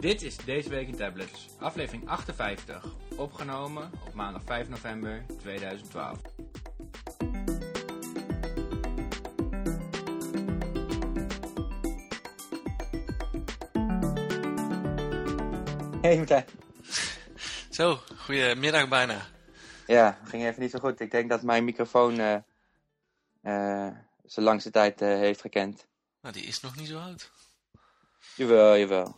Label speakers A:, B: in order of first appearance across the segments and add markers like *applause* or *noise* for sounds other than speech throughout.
A: Dit is Deze Week in Tablets, aflevering 58, opgenomen op maandag 5 november 2012.
B: Hey Martijn.
C: Zo, goedemiddag bijna.
B: Ja, ging even niet zo goed. Ik denk dat mijn microfoon eh eh, zijn langste tijd eh, heeft gekend.
C: Nou, die is nog niet zo oud.
B: Jawel, jawel.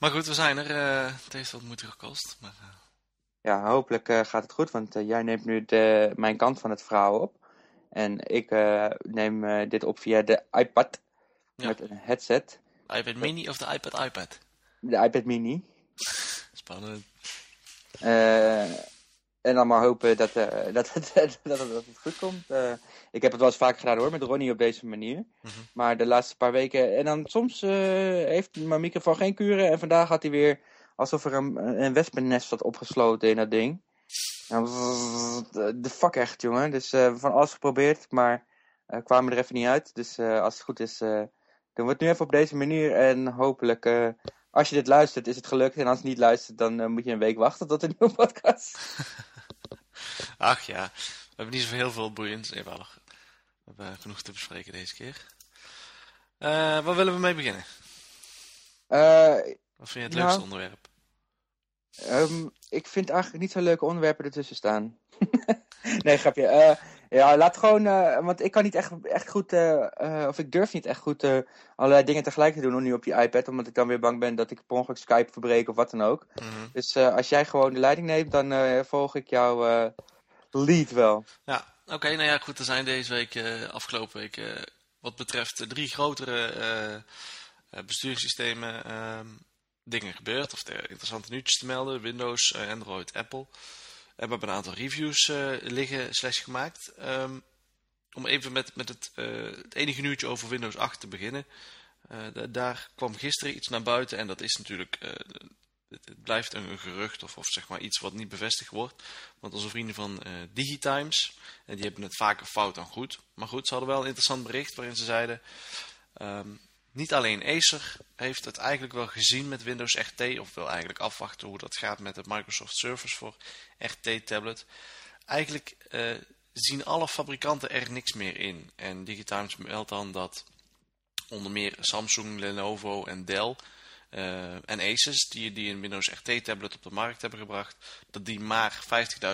C: Maar goed, we zijn er. eh, het heeft wat moeite gekost. Maar, eh,
B: Ja, hopelijk eh, gaat het goed, want jij neemt nu de, mijn kant van het verhaal op. En ik neem dit op via de iPad
C: Ja.
B: met een headset.
C: de iPad mini of de iPad iPad?
B: De iPad mini.
C: Spannend.
B: Eh, en dan maar hopen dat, eh, *laughs* dat, het, dat, dat het goed komt. Eh, ik heb het wel eens vaak gedaan hoor, met Ronnie op deze manier.
C: Mhm.
B: Maar de laatste paar weken... En dan soms eh, heeft mijn microfoon geen kuren. En vandaag had hij weer alsof er een, een wespennest zat opgesloten in dat ding. En de fuck echt, jongen. Dus van alles geprobeerd, maar kwamen er even niet uit. Dus als het goed is, doen we het nu even op deze manier. En hopelijk, als je dit luistert, is het gelukt. En als je niet luistert, dan moet je een week wachten tot een nieuwe *laughs* podcast.
C: Ach ja, we hebben niet zo heel veel boeiends. We hebben genoeg te bespreken deze keer. Eh, waar willen we mee beginnen?
B: Eh,
C: Wat vind je het
B: Nou.
C: leukste onderwerp?
B: Ehm, ik vind eigenlijk niet zo leuke onderwerpen ertussen staan. *laughs* nee, grapje. Eh, ja, laat gewoon, eh, want ik kan niet echt, echt goed, eh, eh, of ik durf niet echt goed allerlei dingen tegelijk te doen nu op die iPad, omdat ik dan weer bang ben dat ik per ongeluk Skype verbreek of wat dan ook.
C: Mhm.
B: Dus als jij gewoon de leiding neemt, dan volg ik jouw lead wel.
C: Ja, oké, nou ja, goed. Er zijn deze week, afgelopen week, wat betreft drie grotere besturingssystemen ehm, dingen gebeurd. Of er interessante nieuwtjes te melden. Windows, Android, Apple. We hebben een aantal reviews eh, liggen slash gemaakt. Ehm, om even met, met het, eh, het enige nieuwtje over Windows 8 te beginnen. Eh, da- daar kwam gisteren iets naar buiten. En dat is natuurlijk... het, het blijft een, gerucht of, of zeg maar iets wat niet bevestigd wordt. Want onze vrienden van Digitimes, en die hebben het vaker fout dan goed. Maar goed, ze hadden wel een interessant bericht waarin ze zeiden... ehm, niet alleen Acer heeft het eigenlijk wel gezien met Windows RT... of wil eigenlijk afwachten hoe dat gaat met de Microsoft Surface voor RT-tablet. Eigenlijk eh, zien alle fabrikanten er niks meer in. En Digitimes meldt dan dat onder meer Samsung, Lenovo en Dell... eh, en Asus, die, die een Windows RT-tablet op de markt hebben gebracht, dat die maar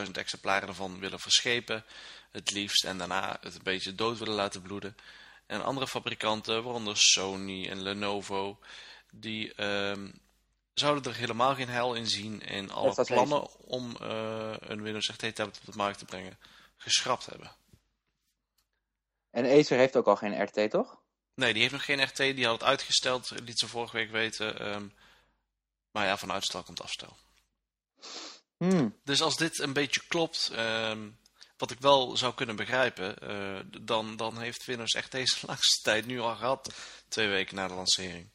C: 50.000 exemplaren ervan willen verschepen, het liefst, en daarna het een beetje dood willen laten bloeden. En andere fabrikanten, waaronder Sony en Lenovo, die ehm, zouden er helemaal geen hel in zien en alle plannen om eh, een Windows RT-tablet op de markt te brengen geschrapt hebben.
B: En Acer heeft ook al geen RT, toch?
C: Nee, die heeft nog geen RT, die had het uitgesteld, liet ze vorige week weten. ehm, maar ja, van uitstel komt afstel.
B: Hmm.
C: Dus als dit een beetje klopt, ehm, wat ik wel zou kunnen begrijpen, eh, dan, dan heeft Windows echt deze *laughs* langste tijd nu al gehad, twee weken na de lancering.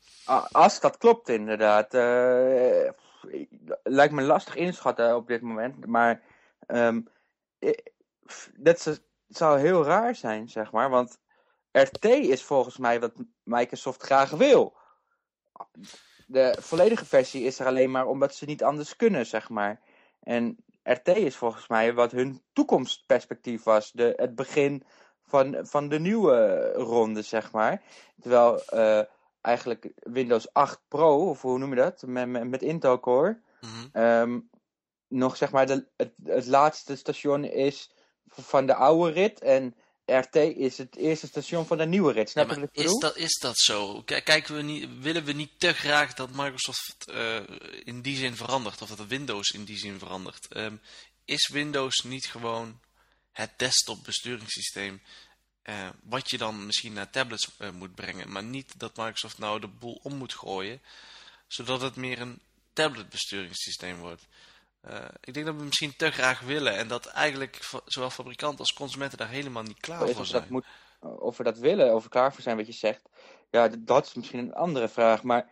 B: Als dat klopt, inderdaad. eh, lijkt me lastig inschatten op dit moment. Maar eh, dat zou heel raar zijn, zeg maar. Want RT is volgens mij wat Microsoft graag wil. De volledige versie is er alleen maar omdat ze niet anders kunnen, zeg maar. En RT is volgens mij wat hun toekomstperspectief was. De, het begin van, van de nieuwe ronde, zeg maar. Terwijl eh, eigenlijk Windows 8 Pro, of hoe noem je dat, met, met, met Intel Core,
C: Mhm.
B: ehm, nog zeg maar de, het, het laatste station is van de oude rit. En RT is het eerste station van de nieuwe rit. Snap
C: Ja,
B: je
C: maar
B: wat ik
C: is, dat, is dat zo? K- Kijken we niet, willen we niet te graag dat Microsoft eh, in die zin verandert, of dat Windows in die zin verandert? Ehm, is Windows niet gewoon het desktop besturingssysteem eh, wat je dan misschien naar tablets eh, moet brengen, maar niet dat Microsoft nou de boel om moet gooien, zodat het meer een tablet besturingssysteem wordt? Eh, ik denk dat we misschien te graag willen en dat eigenlijk zowel fabrikanten als consumenten daar helemaal niet klaar voor zijn.
B: dat moet, of we dat willen, of we klaar voor zijn wat je zegt. Ja, dat is misschien een andere vraag. Maar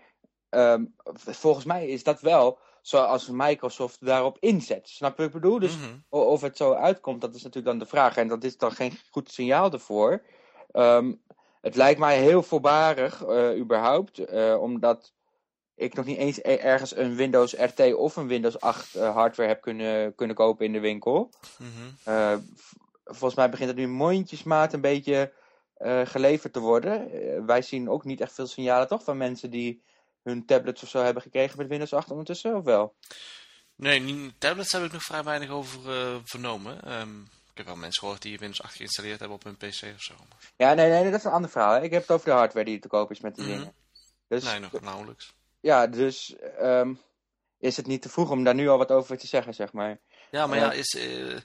B: ehm, volgens mij is dat wel zoals Microsoft daarop inzet. Snap je wat ik bedoel? Dus
C: Mhm.
B: of het zo uitkomt, dat is natuurlijk dan de vraag. En dat is dan geen goed signaal ervoor. Ehm, het lijkt mij heel voorbarig, eh, überhaupt. eh, omdat ik nog niet eens e- ergens een Windows RT of een Windows 8 eh, hardware heb kunnen, kunnen kopen in de winkel.
C: Mhm.
B: Eh, volgens mij begint het nu mondjesmaat een beetje eh, geleverd te worden. Wij zien ook niet echt veel signalen toch van mensen die hun tablets of zo hebben gekregen met Windows 8 ondertussen, of wel?
C: Nee, tablets heb ik nog vrij weinig over vernomen. Ehm, ik heb wel mensen gehoord die Windows 8 geïnstalleerd hebben op hun PC of zo.
B: Ja, nee, nee, dat is een ander verhaal. Hè. Ik heb het over de hardware die te koop is met die
C: Mhm.
B: dingen. Dus,
C: Nee, nog nauwelijks.
B: Ja, dus ehm, is het niet te vroeg om daar nu al wat over te zeggen, zeg maar.
C: Ja, maar
B: Ja.
C: ja, is, eh,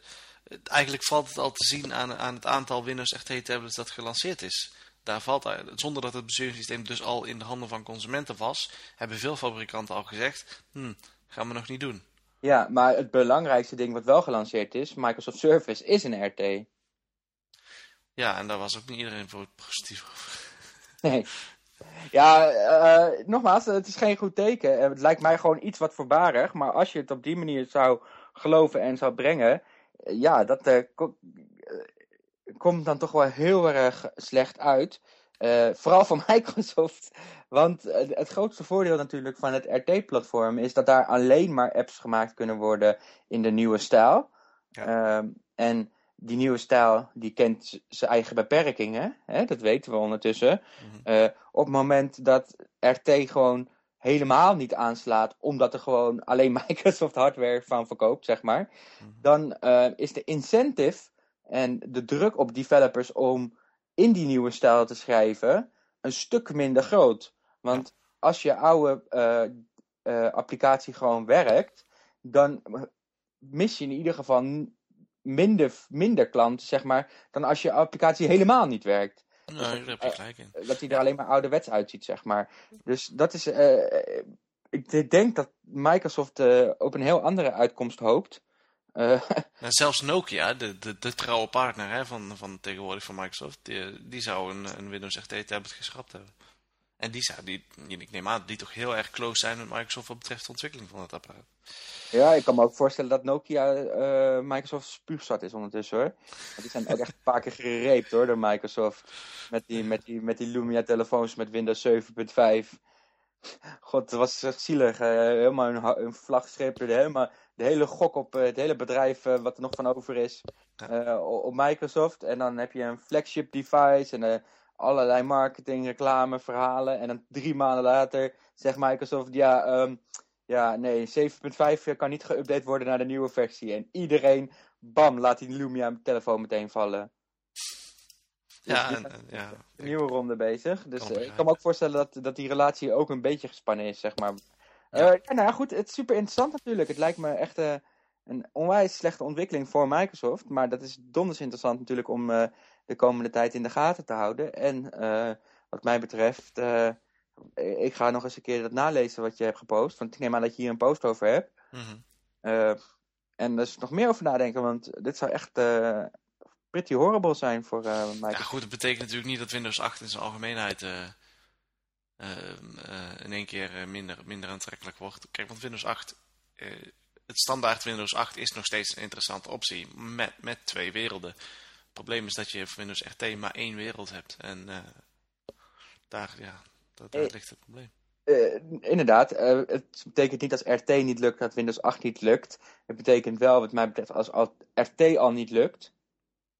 C: eigenlijk valt het al te zien aan, aan het aantal Windows RT tablets dat gelanceerd is. Daar valt, uit- zonder dat het besturingssysteem dus al in de handen van consumenten was, hebben veel fabrikanten al gezegd, hm, gaan we nog niet doen.
B: Ja, maar het belangrijkste ding wat wel gelanceerd is, Microsoft Surface, is een RT.
C: Ja, en daar was ook niet iedereen voor positief over.
B: Nee. *laughs* Ja, eh, nogmaals, het is geen goed teken. Eh, Het lijkt mij gewoon iets wat voorbarig. Maar als je het op die manier zou geloven en zou brengen, eh, ja, dat ko- komt dan toch wel heel erg slecht uit. Vooral voor *laughs* Microsoft. Want het grootste voordeel natuurlijk van het RT-platform is dat daar alleen maar apps gemaakt kunnen worden in de nieuwe stijl. Ehm, en die nieuwe stijl die kent zijn eigen beperkingen. Hè? Dat weten we ondertussen.
C: Mhm.
B: Eh, op het moment dat RT gewoon helemaal niet aanslaat, omdat er gewoon alleen *laughs* Microsoft hardware van verkoopt, zeg maar,
C: Mhm.
B: dan eh, is de incentive en de druk op developers om in die nieuwe stijl te schrijven een stuk minder groot. Want als je oude eh, applicatie gewoon werkt, dan mis je in ieder geval minder, minder klanten, zeg maar, dan als je applicatie helemaal niet werkt
C: Nee, daar heb je gelijk in.
B: dat hij er alleen maar ouderwets uitziet, zeg maar. Dus dat is. eh, ik denk dat Microsoft eh, op een heel andere uitkomst hoopt. Eh,
C: En *laughs* zelfs Nokia, de, de, de trouwe partner hè, van, van tegenwoordig van Microsoft, die, die zou een, een Windows RT tablet geschrapt hebben. En die zou, die, ik neem aan, die toch heel erg close zijn met Microsoft wat betreft de ontwikkeling van het apparaat.
B: ja, ik kan me ook voorstellen dat Nokia eh, Microsoft spuugzat is ondertussen hoor. Want die zijn ook echt een paar keer gereept hoor door Microsoft. Met die, met die, met die Lumia telefoons met Windows 7.5. God, het was echt zielig. eh, helemaal een, vlagstreep door de, helemaal, de hele gok op eh, het hele bedrijf wat er nog van over is. Op Microsoft. En dan heb je een flagship device en allerlei marketing, reclame, verhalen. En dan drie maanden later zegt Microsoft, ja, ehm, ja nee, 7.5 kan niet geüpdate worden naar de nieuwe versie. En iedereen, bam, laat die Lumia telefoon meteen vallen.
C: Ja, en,
B: zijn
C: en- ja.
B: Een nieuwe ronde bezig. Dus
C: Kan
B: eh, ik kan me ook voorstellen dat, dat die relatie ook een beetje gespannen is, zeg maar.
C: Ja.
B: Eh, ja, nou ja, goed, het is super interessant natuurlijk. Het lijkt me echt eh, een onwijs slechte ontwikkeling voor Microsoft. Maar dat is donders interessant natuurlijk om eh, de komende tijd in de gaten te houden. En eh, wat mij betreft, eh, ik ga nog eens een keer dat nalezen wat je hebt gepost. Want ik neem aan dat je hier een post over hebt.
C: Mhm.
B: En er is nog meer over nadenken, want dit zou echt pretty horrible zijn voor eh,
C: Ja,
B: Microsoft.
C: goed, dat betekent natuurlijk niet dat Windows 8 in zijn algemeenheid eh, eh, eh, in één keer minder, minder aantrekkelijk wordt. Kijk, want Windows 8, eh, het standaard Windows 8 is nog steeds een interessante optie met, met twee werelden. Het probleem is dat je voor Windows RT maar één wereld hebt. En eh, daar, ja, daar, daar
B: Eh,
C: ligt het probleem.
B: Eh, inderdaad, het betekent niet als RT niet lukt dat Windows 8 niet lukt. Het betekent wel, wat mij betreft, als, als RT al niet lukt,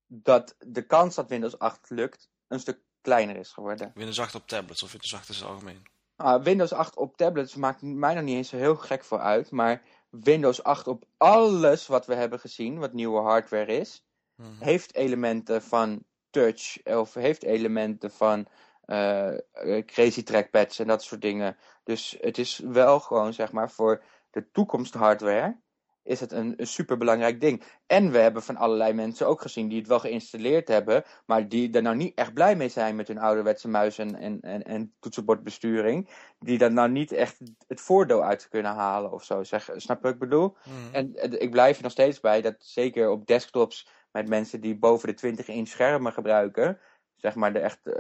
B: dat de kans dat Windows 8 lukt een stuk kleiner is geworden.
C: Windows 8 op tablets of Windows 8 in het algemeen.
B: Ah, Windows 8 op tablets maakt mij nog niet eens zo heel gek voor uit, maar Windows 8 op alles wat we hebben gezien, wat nieuwe hardware is,
C: Mhm.
B: heeft elementen van touch of heeft elementen van eh, eh, crazy trackpads en dat soort dingen. Dus het is wel gewoon, zeg maar, voor de toekomst hardware is het een, een superbelangrijk ding. En we hebben van allerlei mensen ook gezien die het wel geïnstalleerd hebben, maar die er nou niet echt blij mee zijn met hun ouderwetse muis en, en, en, en toetsenbordbesturing. Die daar nou niet echt het voordeel uit kunnen halen of zo. Zeg, snap je wat ik bedoel?
C: Mhm.
B: En eh, ik blijf er nog steeds bij dat zeker op desktops met mensen die boven de 20 inch schermen gebruiken, zeg maar de, echt, eh,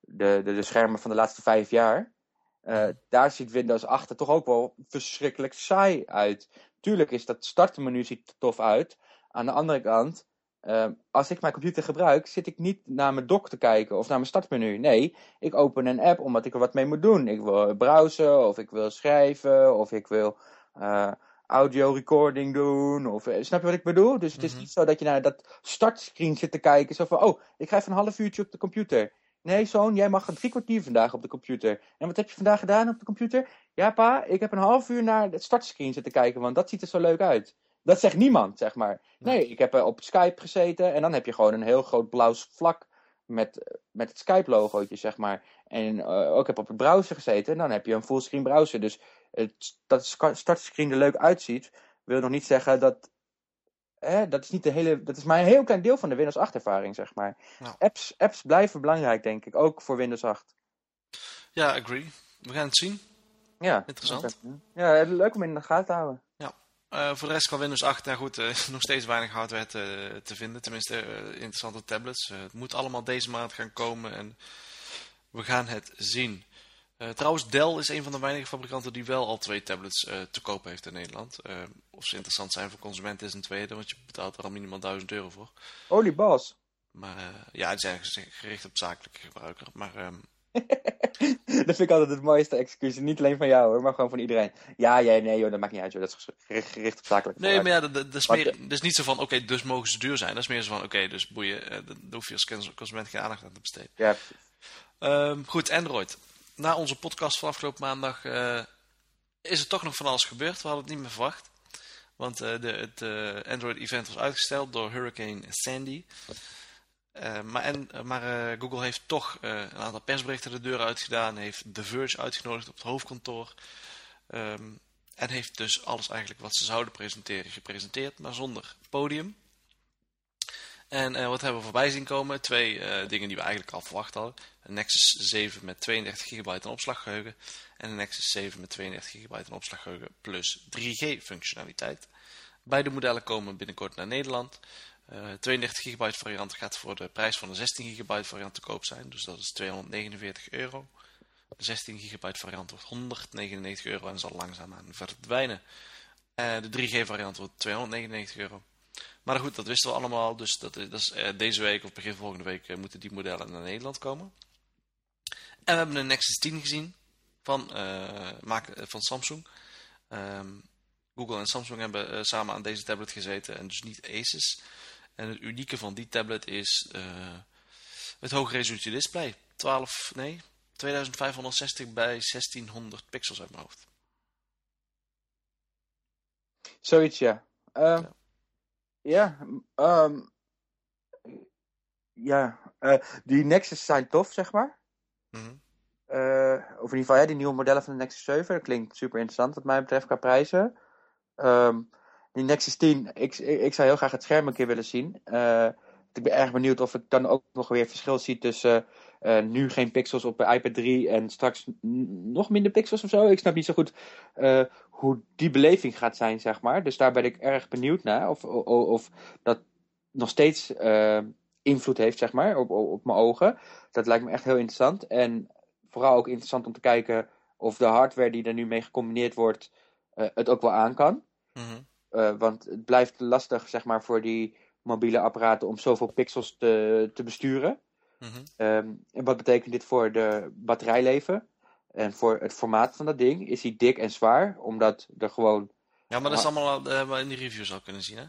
B: de, de, de schermen van de laatste vijf jaar, eh, daar ziet Windows 8 er toch ook wel verschrikkelijk saai uit. Tuurlijk is dat startmenu ziet er tof uit. Aan de andere kant, ehm, als ik mijn computer gebruik, zit ik niet naar mijn dock te kijken of naar mijn startmenu. Nee, ik open een app omdat ik er wat mee moet doen. Ik wil browsen, of ik wil schrijven, of ik wil uh, audio recording doen. Of, eh, snap je wat ik bedoel? Dus het is
C: Mhm.
B: niet zo dat je naar dat startscreen zit te kijken. Zo van, oh, ik ga even een half uurtje op de computer. Nee, zoon, jij mag een drie kwartier vandaag op de computer. En wat heb je vandaag gedaan op de computer? Ja, pa, ik heb een half uur naar het startscreen zitten kijken, want dat ziet er zo leuk uit. Dat zegt niemand, zeg maar. Nee, ik heb eh, op Skype gezeten en dan heb je gewoon een heel groot blauw vlak met, met het Skype-logootje, zeg maar. En eh, ook heb op het browser gezeten en dan heb je een fullscreen browser. Dus het, dat het startscreen er leuk uitziet, wil nog niet zeggen dat... Hè, dat is niet de hele. Dat is maar een heel klein deel van de Windows 8 ervaring, zeg maar.
C: Ja.
B: Apps, apps blijven belangrijk, denk ik. Ook voor Windows 8.
C: Ja, agree. We gaan het zien.
B: Ja,
C: Interessant.
B: Ja, leuk om in de gaten te houden.
C: Eh, voor de rest van Windows 8, nou goed, eh, *laughs* nog steeds weinig hardware te, te vinden. Tenminste, eh, interessante tablets. Het moet allemaal deze maand gaan komen en we gaan het zien. Eh, trouwens, Dell is een van de weinige fabrikanten die wel al twee tablets eh, te koop heeft in Nederland. Eh, of ze interessant zijn voor consumenten is een tweede, want je betaalt er al minimaal 1000 euro voor.
B: Oliebas.
C: Maar eh, ja, die zijn gericht op zakelijke gebruiker. Maar ehm, *laughs*
B: dat vind ik altijd het mooiste excuus. Niet alleen van jou hoor, maar gewoon van iedereen. Ja, ja, nee joh, dat maakt niet uit joh. Dat is gericht, gericht op zakelijk.
C: Nee, maar ja, dat, is,
B: Maar
C: meer, dat is niet zo van, oké, dus mogen ze duur zijn. Dat is meer zo van, oké, dus boeien, daar hoef je als cons- consument geen aandacht aan te besteden.
B: Ja, precies.
C: Ehm, goed, Android. Na onze podcast van afgelopen maandag eh, is er toch nog van alles gebeurd. We hadden het niet meer verwacht. Want eh, de, het eh, Android-event was uitgesteld door Hurricane Sandy. Maar en, maar Google heeft toch een aantal persberichten de deur uitgedaan. Heeft The Verge uitgenodigd op het hoofdkantoor. Ehm, en heeft dus alles eigenlijk wat ze zouden presenteren gepresenteerd, maar zonder podium. En eh, wat hebben we voorbij zien komen? Twee eh, dingen die we eigenlijk al verwacht hadden. Een Nexus 7 met 32 gigabyte aan opslaggeheugen. En een Nexus 7 met 32 gigabyte aan opslaggeheugen plus 3G functionaliteit. Beide modellen komen binnenkort naar Nederland. Eh 32 gigabyte variant gaat voor de prijs van de 16 gigabyte variant te koop zijn. Dus dat is 249 euro. De 16 gigabyte variant wordt 199 euro en zal langzaamaan verdwijnen. Eh, de 3G variant wordt 299 euro. Maar goed, dat wisten we allemaal. Dus dat is, dat is, eh, deze week of begin volgende week eh, moeten die modellen naar Nederland komen. En we hebben een Nexus 10 gezien van, eh, maak- eh, van Samsung. Ehm, Google en Samsung hebben eh, samen aan deze tablet gezeten en dus niet Asus. En het unieke van die tablet is eh, het hoge resolutie display. 12, nee, 2560 bij 1600 pixels uit mijn hoofd.
B: Zoiets, ja. Ehm,
C: Ja.
B: Ja, ehm, ja, eh, die Nexus zijn tof, zeg maar. Eh, of in ieder geval, ja, die nieuwe modellen van de Nexus 7. Dat klinkt super interessant wat mij betreft qua prijzen. Ehm, die Nexus 10, ik, ik, ik zou heel graag het scherm een keer willen zien. Eh, ik ben erg benieuwd of ik dan ook nog weer verschil zie tussen eh, nu geen pixels op de iPad 3 en straks nog minder pixels of zo. Ik snap niet zo goed eh, hoe die beleving gaat zijn, zeg maar. Dus daar ben ik erg benieuwd naar. Of, of, of dat nog steeds eh, invloed heeft, zeg maar, op, op, op mijn ogen. Dat lijkt me echt heel interessant. En vooral ook interessant om te kijken of de hardware die er nu mee gecombineerd wordt, het ook wel aan kan.
C: Mhm.
B: Want het blijft lastig, zeg maar, voor die mobiele apparaten om zoveel pixels te, te besturen.
C: Mhm.
B: Ehm, en wat betekent dit voor de batterijleven? En voor het formaat van dat ding? Is hij dik en zwaar? Omdat er gewoon...
C: Ja, maar dat is
B: Ah.
C: allemaal, dat hebben we in die reviews al kunnen zien, hè?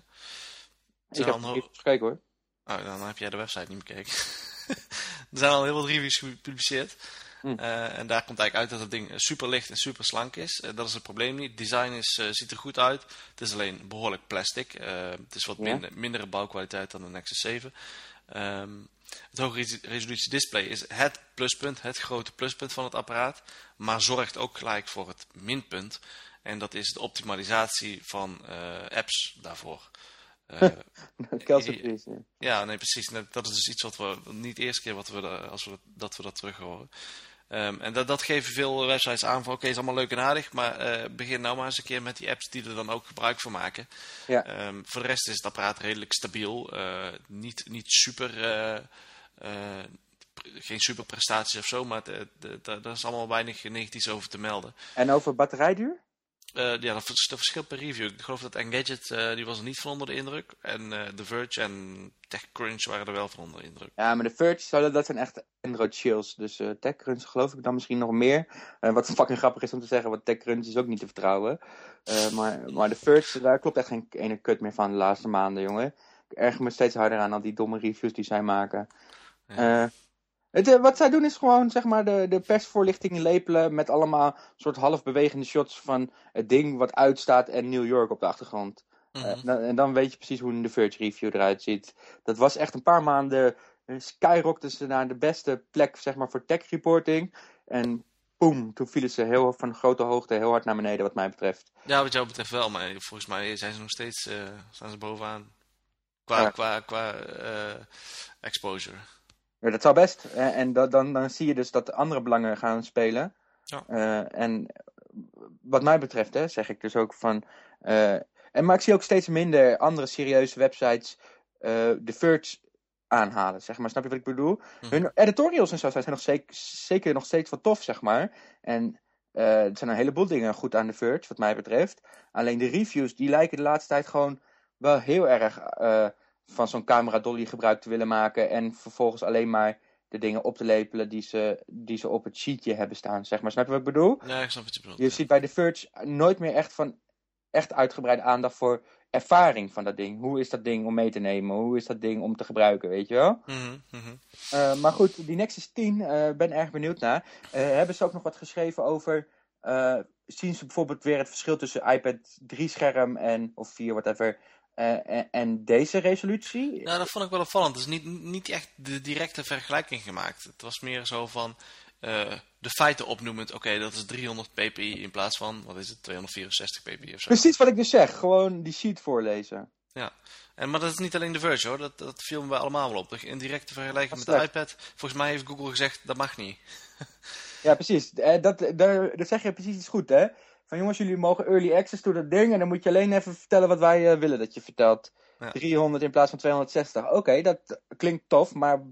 B: Ik heb
C: al
B: gekeken hoor.
C: Oh, dan heb jij de website niet bekeken. *laughs* er zijn al heel wat reviews gepubliceerd.
B: Hm.
C: Eh, en daar komt eigenlijk uit dat het ding super licht en super slank is. Eh, dat is het probleem niet. Het design is, eh, ziet er goed uit. Het is alleen behoorlijk plastic. Het is wat
B: Ja.
C: minder, mindere bouwkwaliteit dan de Nexus 7. Ehm, het hoge res- resolutie display is het pluspunt, het grote pluspunt van het apparaat. Maar zorgt ook gelijk voor het minpunt. En dat is de optimalisatie van eh, apps daarvoor. Eh, *laughs*
B: Kelsenvries. Ja.
C: ja, nee, precies. Dat is dus iets wat we niet de eerste keer wat we, da- als we dat, dat we dat terug horen. Ehm, en dat, dat geven veel websites aan van oké, is allemaal leuk en aardig, maar eh, begin nou maar eens een keer met die apps die er dan ook gebruik van maken.
B: Ja.
C: Ehm, voor de rest is het apparaat redelijk stabiel. eh, niet, niet super, eh, geen super prestaties of zo, maar daar is allemaal weinig negatiefs over te melden.
B: En over batterijduur?
C: Eh, ja, dat, vers- dat verschilt per review. Ik geloof dat Engadget, eh die was er niet van onder de indruk. En eh The Verge en TechCrunch waren er wel van onder de indruk.
B: Ja, maar de Verge, zouden- dat zijn echt Android chills. Dus TechCrunch geloof ik dan misschien nog meer. Wat fucking grappig is om te zeggen, want TechCrunch is ook niet te vertrouwen. Maar, maar de Verge, daar klopt echt geen ene kut meer van de laatste maanden, jongen. Ik erger me steeds harder aan al die domme reviews die zij maken.
C: Ja.
B: Het, eh, wat zij doen is gewoon zeg maar, de, de persvoorlichting lepelen met allemaal soort half bewegende shots van het ding wat uitstaat en New York op de achtergrond.
C: Mhm.
B: Eh, dan- en dan weet je precies hoe een The Verge review eruit ziet. Dat was echt een paar maanden eh, skyrockten ze naar de beste plek zeg maar, voor tech reporting. En boom, toen vielen ze heel, van grote hoogte heel hard naar beneden wat mij betreft.
C: Ja, wat jou betreft wel, maar volgens mij zijn ze nog steeds staan ze bovenaan. Qua,
B: Ja.
C: qua, qua exposure.
B: Ja, dat zou best. Eh, en dat, dan, dan zie je dus dat de andere belangen gaan spelen.
C: Ja.
B: Eh, en wat mij betreft, hè, zeg ik dus ook van. eh, en, maar ik zie ook steeds minder andere serieuze websites de Verge aanhalen, zeg maar. Snap je wat ik bedoel?
C: Mhm.
B: Hun editorials en zo zijn nog zeker, zeker nog steeds wat tof, zeg maar. En er zijn een heleboel dingen goed aan de Verge, wat mij betreft. Alleen de reviews, die lijken de laatste tijd gewoon wel heel erg van zo'n camera dolly gebruik te willen maken. En vervolgens alleen maar de dingen op te lepelen die ze, die ze op het sheetje hebben staan, zeg maar. Snap je wat ik bedoel?
C: Ja, ik snap wat je bedoelt.
B: Je ziet bij The Verge nooit meer echt van echt uitgebreide aandacht voor ervaring van dat ding. Hoe is dat ding om mee te nemen? Hoe is dat ding om te gebruiken, weet je wel? Eh, maar goed, die Nexus 10, eh ben erg benieuwd naar. Eh, hebben ze ook nog wat geschreven over... zien ze bijvoorbeeld weer het verschil tussen iPad 3 scherm en, of 4, whatever, en, en deze resolutie?
C: Ja, dat vond ik wel opvallend. Het is niet, niet echt de directe vergelijking gemaakt. Het was meer zo van eh, de feiten opnoemend. Oké, dat is 300 ppi in plaats van, wat is het, 264 ppi of zo.
B: Precies wat ik dus zeg, gewoon die sheet voorlezen.
C: Ja. En, maar dat is niet alleen de Verge hoor, dat, dat viel me bij allemaal wel op. In directe vergelijking met de iPad, volgens mij heeft Google gezegd, dat mag niet. *laughs*
B: Ja, precies. Eh, dat, daar, dat zeg je precies iets goed, hè? Van jongens, jullie mogen early access door dat ding en dan moet je alleen even vertellen wat wij eh, willen dat je vertelt.
C: Ja.
B: 300 in plaats van 260. Oké, dat klinkt tof, maar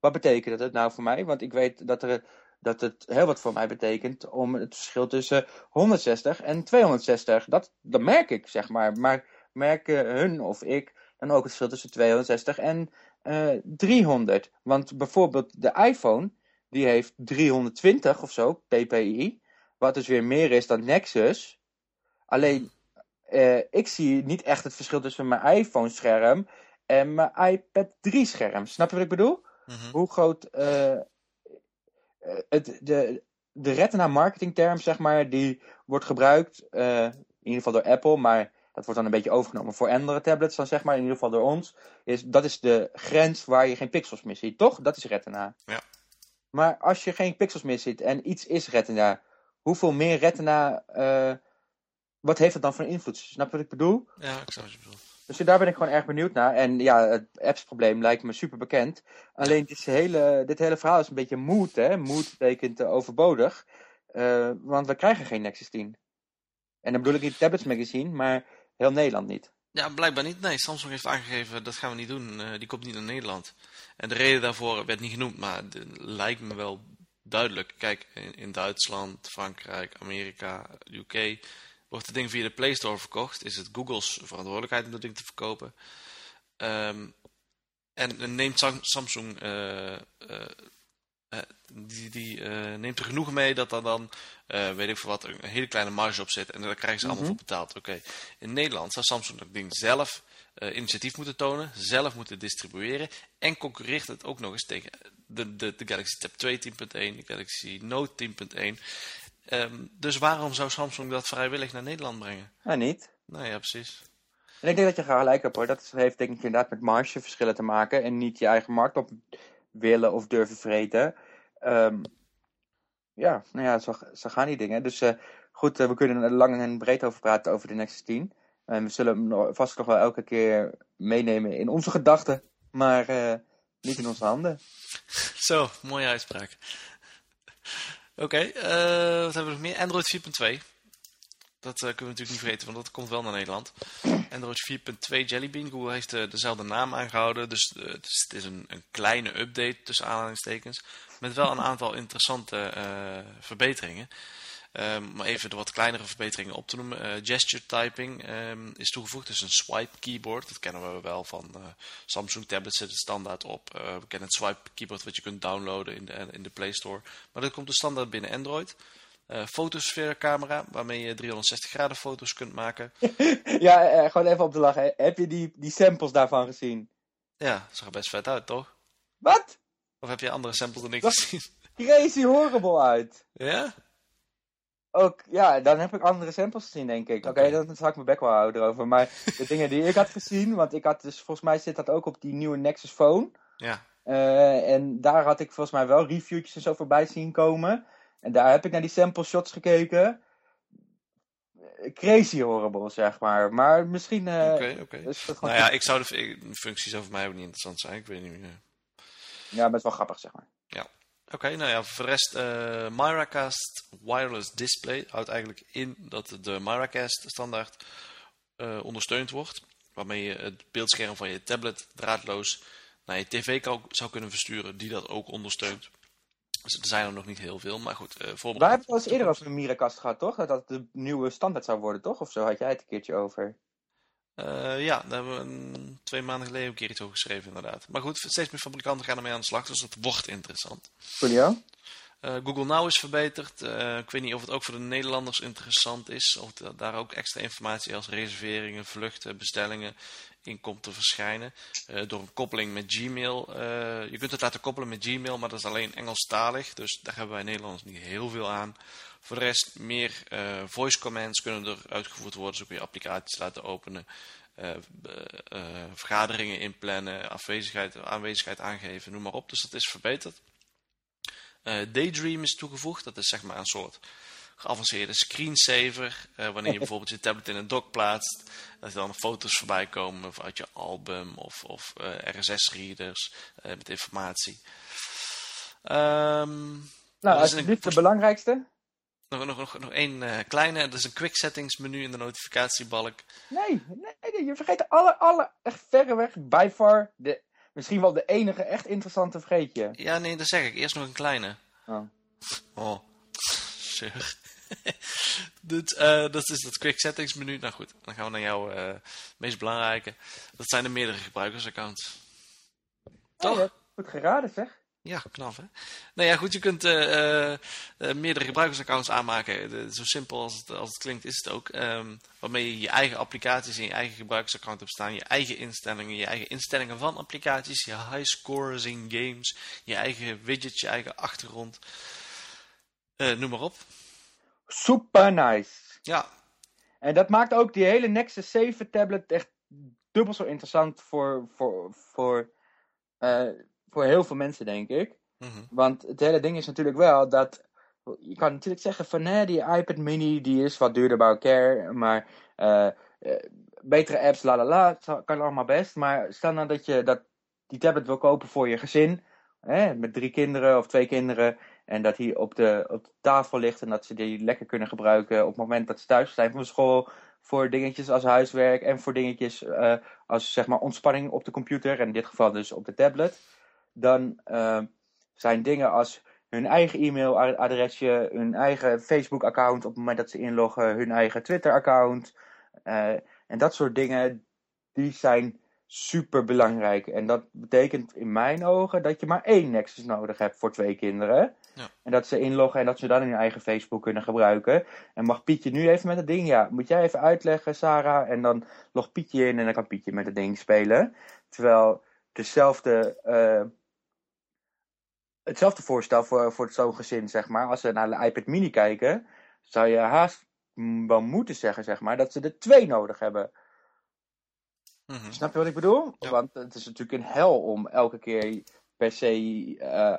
B: wat betekent dat nou voor mij? Want ik weet dat, er, dat het heel wat voor mij betekent om het verschil tussen 160 en 260. Dat, dat merk ik, zeg maar. Maar merken hun of ik dan ook het verschil tussen 260 en eh 300? Want bijvoorbeeld de iPhone, die heeft 320 of zo, ppi. Wat dus weer meer is dan Nexus. Alleen, eh, ik zie niet echt het verschil tussen mijn iPhone-scherm en mijn iPad 3-scherm. Snap je wat ik bedoel?
C: Mhm.
B: Hoe groot eh, eh, het, de, de retina marketingterm, zeg maar, die wordt gebruikt, in ieder geval door Apple, maar dat wordt dan een beetje overgenomen voor andere tablets, dan zeg maar, in ieder geval door ons. Is, dat is de grens waar je geen pixels meer ziet, toch? Dat is retina.
C: Ja.
B: Maar als je geen pixels meer ziet en iets is retina, hoeveel meer retina, eh, wat heeft dat dan voor invloed? Snap je wat ik bedoel?
C: Ja, ik snap wat je bedoelt.
B: Dus daar ben ik gewoon erg benieuwd naar. En ja, het apps-probleem lijkt me super bekend. Alleen dit hele, dit hele verhaal is een beetje moed, hè? Moed betekent eh, overbodig. Eh, want we krijgen geen Nexus 10. En dan bedoel ik niet Tablets Magazine, maar heel Nederland niet.
C: Ja, blijkbaar niet. Nee, Samsung heeft aangegeven dat gaan we niet doen. Die komt niet naar Nederland. En de reden daarvoor werd niet genoemd, maar lijkt me wel duidelijk. Kijk, in, in Duitsland, Frankrijk, Amerika, UK wordt het ding via de Play Store verkocht. Is het Google's verantwoordelijkheid om dat ding te verkopen. Ehm, en neemt Sam- Samsung eh, eh, eh, die, die neemt er genoegen mee dat er dan, weet ik veel wat, een hele kleine marge op zit. En daar krijgen ze allemaal
B: Mhm.
C: voor betaald. Oké, in Nederland zou Samsung dat ding zelf eh, initiatief moeten tonen, zelf moeten distribueren. En concurreert het ook nog eens tegen de, de, de Galaxy Tab 2 10.1, de Galaxy Note 10.1. Ehm, dus waarom zou Samsung dat vrijwillig naar Nederland brengen?
B: Ja, niet.
C: Nou ja, precies.
B: En ik denk dat je gelijk hebt hoor. Dat heeft denk ik inderdaad met margeverschillen te maken. En niet je eigen markt op willen of durven vreten. Ehm, ja, nou ja, zo, zo gaan die dingen. Dus eh, goed, eh, we kunnen er lang en breed over praten over de Nexus 10. En we zullen hem vast nog wel elke keer meenemen in onze gedachten. Maar eh, niet in onze handen. *laughs*
C: Zo, mooie uitspraak. Oké, eh, wat hebben we nog meer? Android 4.2. Dat eh, kunnen we natuurlijk niet vergeten, want dat komt wel naar Nederland. *clears throat* Android 4.2 Jelly Bean. Google heeft dezelfde naam aangehouden. Dus, eh, dus het is een, een kleine update tussen aanhalingstekens. Met wel een aantal interessante verbeteringen. Um, maar even de wat kleinere verbeteringen op te noemen. Uh, gesture typing um, is toegevoegd. Dus een swipe keyboard. Dat kennen we wel van uh, Samsung tablets zit het standaard op. Uh, we kennen het swipe keyboard wat je kunt downloaden in de, in de Play Store. Maar dat komt de standaard binnen Android. fotosfeer camera, waarmee je 360 graden foto's kunt maken. *laughs*
B: ja, gewoon even op te lachen. Heb je die, die samples daarvan gezien?
C: Ja, zag er best vet uit, toch?
B: Wat?
C: Of heb je andere samples dan ik gezien?
B: Crazy horrible uit.
C: Ja?
B: Ook, ja, dan heb ik andere samples gezien, denk ik. Oké, dan zal ik mijn bek wel houden erover. Maar de *laughs* dingen die ik had gezien, want ik had dus, volgens mij zit dat ook op die nieuwe Nexus Phone.
C: Ja.
B: Uh, en daar had ik volgens mij wel reviewtjes en zo voorbij zien komen. En daar heb ik naar die sample shots gekeken. Crazy horrible, zeg maar. Maar misschien...
C: Oké, uh, oké. Nou ja, ik zou de, functies over mij ook niet interessant zijn. Ik weet niet meer.
B: Ja, is wel grappig, zeg maar.
C: Ja. Oké, nou ja, voor de rest, Miracast Wireless Display houdt eigenlijk in dat de Miracast standaard uh, ondersteund wordt. Waarmee je het beeldscherm van je tablet draadloos naar je tv zou kunnen versturen, die dat ook ondersteunt. Dus er zijn er nog niet heel veel, maar goed. Uh,
B: Wij hebben het al eens eerder over een Miracast gehad, toch? Dat dat de nieuwe standaard zou worden, toch? Of zo had jij het een keertje over.
C: Uh, ja, daar hebben we een, twee maanden geleden een keer iets over geschreven, inderdaad. Maar goed, steeds meer fabrikanten gaan ermee aan de slag, dus dat wordt interessant.
B: Voor jou?
C: Uh, Google Now is verbeterd. Uh, ik weet niet of het ook voor de Nederlanders interessant is. Of daar ook extra informatie als reserveringen, vluchten, bestellingen in komt te verschijnen. Door een koppeling met Gmail. je kunt het laten koppelen met Gmail, maar dat is alleen Engelstalig. Dus daar hebben wij Nederlanders niet heel veel aan. Voor de rest meer uh, voice commands kunnen er uitgevoerd worden. Zo kun je applicaties laten openen. Uh, uh, vergaderingen inplannen, afwezigheid, aanwezigheid aangeven, noem maar op. Dus dat is verbeterd. Daydream is toegevoegd. Dat is zeg maar een soort geavanceerde screensaver. wanneer je *laughs* bijvoorbeeld je tablet in een dock plaatst. Dat er dan foto's voorbij komen uit je album of, of RSS-readers met informatie. Um,
B: nou, alsjeblieft de belangrijkste.
C: Nog, nog, nog, nog één uh, kleine, dat is een quick settings menu in de notificatiebalk.
B: Nee, nee, nee je vergeet de alle, alle, echt verreweg, by far, de, misschien wel de enige echt interessante vergeet je.
C: Ja, nee, dat zeg ik. Eerst nog een kleine.
B: Oh.
C: Oh, sure. *laughs* Dit, uh, dat is het quick settings menu. Nou goed, dan gaan we naar jouw uh, meest belangrijke. Dat zijn de meerdere gebruikersaccounts.
B: Oh, Toch? Ja, goed geraden zeg.
C: Ja, knap hè. Nou ja, goed, je kunt uh, uh, meerdere gebruikersaccounts aanmaken. zo simpel als het, als het klinkt is het ook. Um, waarmee je je eigen applicaties in je eigen gebruikersaccount hebt staan. Je eigen instellingen, je eigen instellingen van applicaties. Je high scores in games. Je eigen widget, je eigen achtergrond. Uh, noem maar op.
B: Super nice.
C: Ja.
B: En dat maakt ook die hele Nexus 7 tablet echt dubbel zo interessant voor... voor, voor voor heel veel mensen, denk ik.
C: Mhm.
B: Want het hele ding is natuurlijk wel dat. Je kan natuurlijk zeggen van nee, die iPad mini die is wat duurder bij elkaar. Maar uh, betere apps, la la la, kan allemaal best. Maar stel nou dat je dat, die tablet wil kopen voor je gezin. Hè, met drie kinderen of twee kinderen. En dat die op de, op de tafel ligt en dat ze die lekker kunnen gebruiken op het moment dat ze thuis zijn van school. Voor dingetjes als huiswerk en voor dingetjes uh, als zeg maar ontspanning op de computer. En in dit geval dus op de tablet dan uh, zijn dingen als hun eigen e-mailadresje, hun eigen Facebook-account op het moment dat ze inloggen, hun eigen Twitter-account. Uh, en dat soort dingen, die zijn super belangrijk. En dat betekent in mijn ogen dat je maar één Nexus nodig hebt voor twee kinderen.
C: Ja.
B: En dat ze inloggen en dat ze dan hun eigen Facebook kunnen gebruiken. En mag Pietje nu even met het ding? Ja, moet jij even uitleggen, Sarah? En dan log Pietje in en dan kan Pietje met het ding spelen. Terwijl dezelfde uh, hetzelfde voorstel voor, voor zo'n gezin, zeg maar. Als ze naar de iPad mini kijken, zou je haast wel moeten zeggen, zeg maar, dat ze er twee nodig hebben.
C: Mm
B: Snap je wat ik bedoel? Want het is natuurlijk een hel om elke keer per se uh,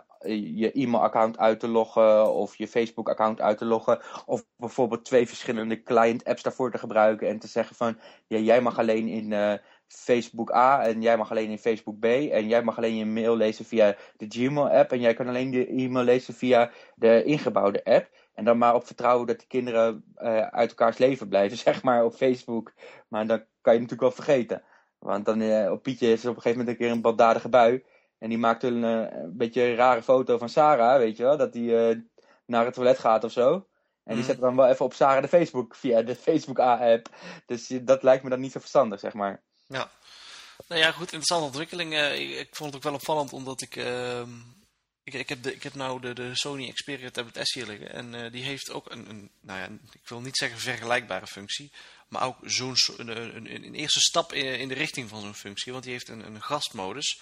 B: je e-mailaccount uit te loggen of je Facebook-account uit te loggen. Of bijvoorbeeld twee verschillende client-apps daarvoor te gebruiken en te zeggen van ja, jij mag alleen in uh, Facebook A en jij mag alleen in Facebook B en jij mag alleen je mail lezen via de Gmail-app en jij kan alleen je e-mail lezen via de ingebouwde app. En dan maar op vertrouwen dat de kinderen uh, uit elkaars leven blijven, *laughs* zeg maar, op Facebook. Maar dan kan je natuurlijk wel vergeten. Want dan op Pietje is er op een gegeven moment een keer een baldadige bui. En die maakt een, uh, een beetje een rare foto van Sarah, weet je wel. Dat die naar het toilet gaat of zo. En die
C: Mhm.
B: zetten dan wel even op Sarah de Facebook via de Facebook-app. Dus je- dat lijkt me dan niet zo verstandig, zeg maar.
C: Ja. Nou ja, goed, interessante ontwikkeling. Eh, ik, ik vond het ook wel opvallend, omdat ik... ehm, ik, ik, heb de, ik heb nou de, de Sony Xperia Tablet S hier liggen. En eh, die heeft ook een, een, nou ja, ik wil niet zeggen vergelijkbare functie. Maar ook zo'n een, een, een eerste stap in, in de richting van zo'n functie. Want die heeft een, een gastmodus.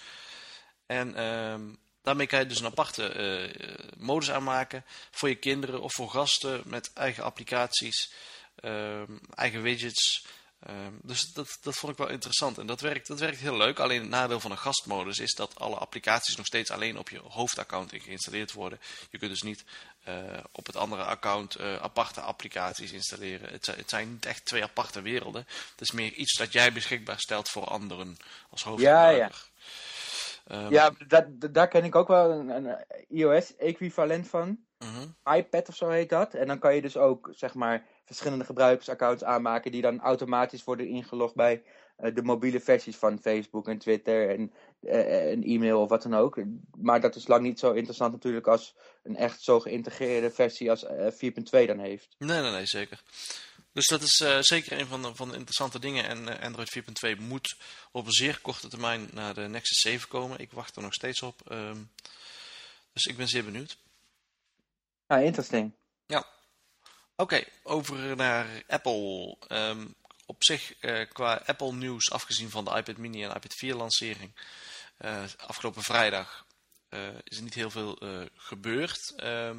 C: En ehm, daarmee kan je dus een aparte eh, modus aanmaken voor je kinderen of voor gasten met eigen applicaties, ehm, eigen widgets. Ehm, dus dat, dat vond ik wel interessant. En dat werkt, dat werkt heel leuk. Alleen het nadeel van een gastmodus is dat alle applicaties nog steeds alleen op je hoofdaccount geïnstalleerd worden. Je kunt dus niet eh, op het andere account eh, aparte applicaties installeren. Het, zijn- het zijn niet echt twee aparte werelden. Het is meer iets dat jij beschikbaar stelt voor anderen als hoofdgebruiker. Ehm,
B: Ja, da- da- daar ken ik ook wel een, een iOS-equivalent van.
C: mhm.
B: iPad of zo heet dat. En dan kan je dus ook, zeg maar, verschillende gebruikersaccounts aanmaken die dan automatisch worden ingelogd bij eh, de mobiele versies van Facebook en Twitter en, eh, en e-mail of wat dan ook. Maar dat is lang niet zo interessant natuurlijk als een echt zo geïntegreerde versie als eh, 4.2 dan heeft.
C: Nee, nee, nee, zeker. Dus dat is eh, zeker een van de, van de interessante dingen. En eh, Android 4.2 moet op een zeer korte termijn naar de Nexus 7 komen. Ik wacht er nog steeds op. ehm, dus ik ben zeer benieuwd.
B: Ah, interesting.
C: Oké, over naar Apple. Ehm, op zich, eh, qua Apple nieuws, afgezien van de iPad mini en iPad 4 lancering, eh, afgelopen vrijdag, eh, is er niet heel veel gebeurd. Ehm,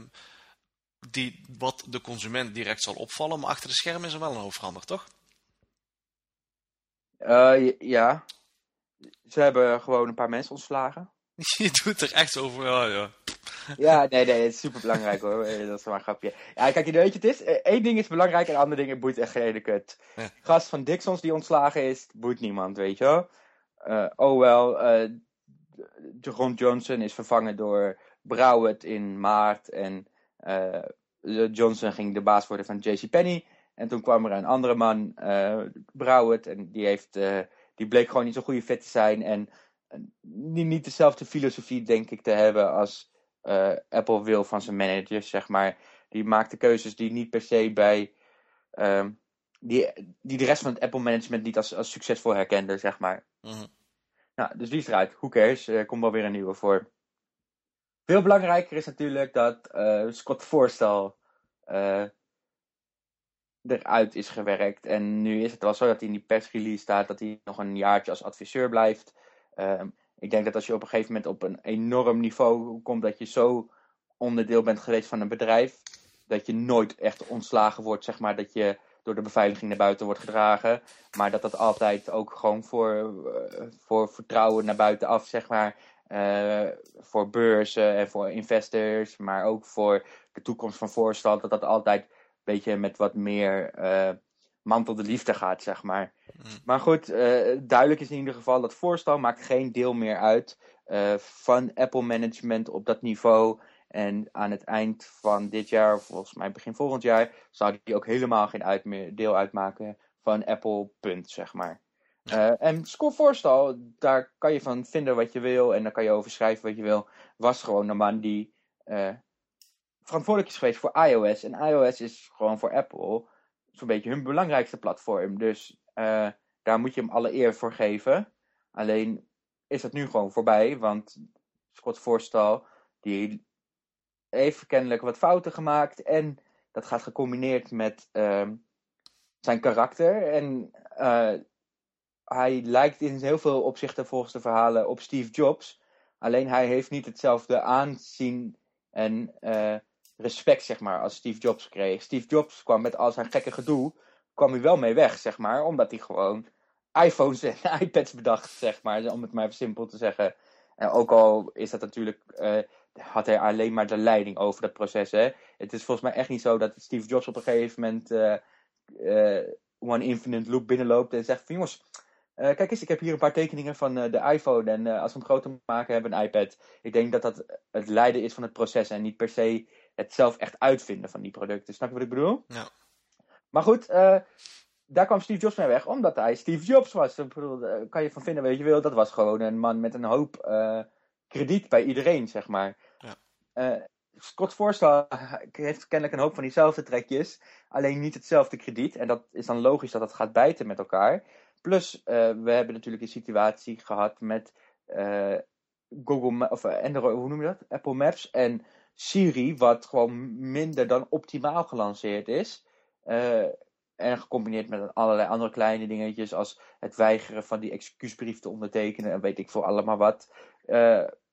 C: die, wat de consument direct zal opvallen, maar achter de schermen is er wel een hoop veranderd, toch?
B: Ja. Ze hebben gewoon een paar mensen ontslagen. *laughs*
C: Je doet er echt over, ja, ja.
B: Ja, nee, nee, het is super belangrijk hoor. Eh, Dat is maar een grapje. Ja, kijk, weet je, het is. eh, één ding is belangrijk en andere dingen boeit echt geen kut.
C: Ja.
B: Gast van Dixons die ontslagen is, boeit niemand, weet je wel. Eh, oh wel, eh Ron Johnson is vervangen door Brouwet in maart. En Johnson ging de baas worden van JCPenney. En toen kwam er een andere man, Brouwet, en die, heeft, die bleek gewoon niet zo'n goede fit te zijn. En niet, niet dezelfde filosofie, denk ik, te hebben als eh, Apple wil van zijn managers, zeg maar. Die maakt de keuzes die niet per se bij. ehm, die, die de rest van het Apple management niet als, als succesvol herkende, zeg maar.
C: Mhm.
B: Nou, dus die is eruit. Who cares? Er komt wel weer een nieuwe voor. Veel belangrijker is natuurlijk dat eh, Scott Forstall eh, eruit is gewerkt. En nu is het wel zo dat hij in die persrelease staat dat hij nog een jaartje als adviseur blijft. Ehm, ik denk dat als je op een gegeven moment op een enorm niveau komt, dat je zo onderdeel bent geweest van een bedrijf, dat je nooit echt ontslagen wordt, zeg maar, dat je door de beveiliging naar buiten wordt gedragen. Maar dat dat altijd ook gewoon voor, eh, voor vertrouwen naar buiten af, zeg maar, eh, voor beurzen en voor investors, maar ook voor de toekomst van voorstel, dat dat altijd een beetje met wat meer eh mantel de liefde gaat, zeg maar.
C: Mhm.
B: Maar goed, eh, duidelijk is in ieder geval dat voorstel maakt geen deel meer uit eh, van Apple management op dat niveau. En aan het eind van dit jaar, volgens mij begin volgend jaar, zou die ook helemaal geen uit meer, deel uitmaken van Apple, punt, zeg maar. Eh, en Forstall, daar kan je van vinden wat je wil en daar kan je over schrijven wat je wil, was gewoon de man die verantwoordelijk is geweest voor iOS. En iOS is gewoon voor Apple zo'n beetje hun belangrijkste platform. Dus eh, daar moet je hem alle eer voor geven. Alleen is dat nu gewoon voorbij, want Scott Forstall die heeft kennelijk wat fouten gemaakt en dat gaat gecombineerd met ehm, zijn karakter. En eh, hij lijkt in heel veel opzichten volgens de verhalen op Steve Jobs. Alleen hij heeft niet hetzelfde aanzien en eh, respect, zeg maar, als Steve Jobs kreeg. Steve Jobs kwam met al zijn gekke gedoe, kwam hij wel mee weg, zeg maar, omdat hij gewoon iPhones en *laughs* iPads bedacht, zeg maar, om het maar even simpel te zeggen. En ook al is dat natuurlijk, eh, had hij alleen maar de leiding over dat proces, hè. Het is volgens mij echt niet zo dat Steve Jobs op een gegeven moment eh, eh, One Infinite Loop binnenloopt en zegt jongens, kijk eens, ik heb hier een paar tekeningen van de iPhone en als we hem groter maken hebben we een iPad. Ik denk dat dat het leiden is van het proces en niet per se het zelf echt uitvinden van die producten. Snap je wat ik bedoel?
C: Ja.
B: Maar goed, eh, daar kwam Steve Jobs mee weg, omdat hij Steve Jobs was. Ik bedoel, daar kan je van vinden wat je wil. Dat was gewoon een man met een hoop eh, krediet bij iedereen, zeg maar.
C: Ja.
B: Eh, Scott Forstall heeft kennelijk een hoop van diezelfde trekjes, alleen niet hetzelfde krediet. En dat is dan logisch dat dat gaat bijten met elkaar. Plus, eh, we hebben natuurlijk een situatie gehad met eh, Google of Android, hoe noem je dat? Apple Maps en Siri, wat gewoon minder dan optimaal gelanceerd is. en gecombineerd met allerlei andere kleine dingetjes, als het weigeren van die excuusbrief te ondertekenen en weet ik veel allemaal wat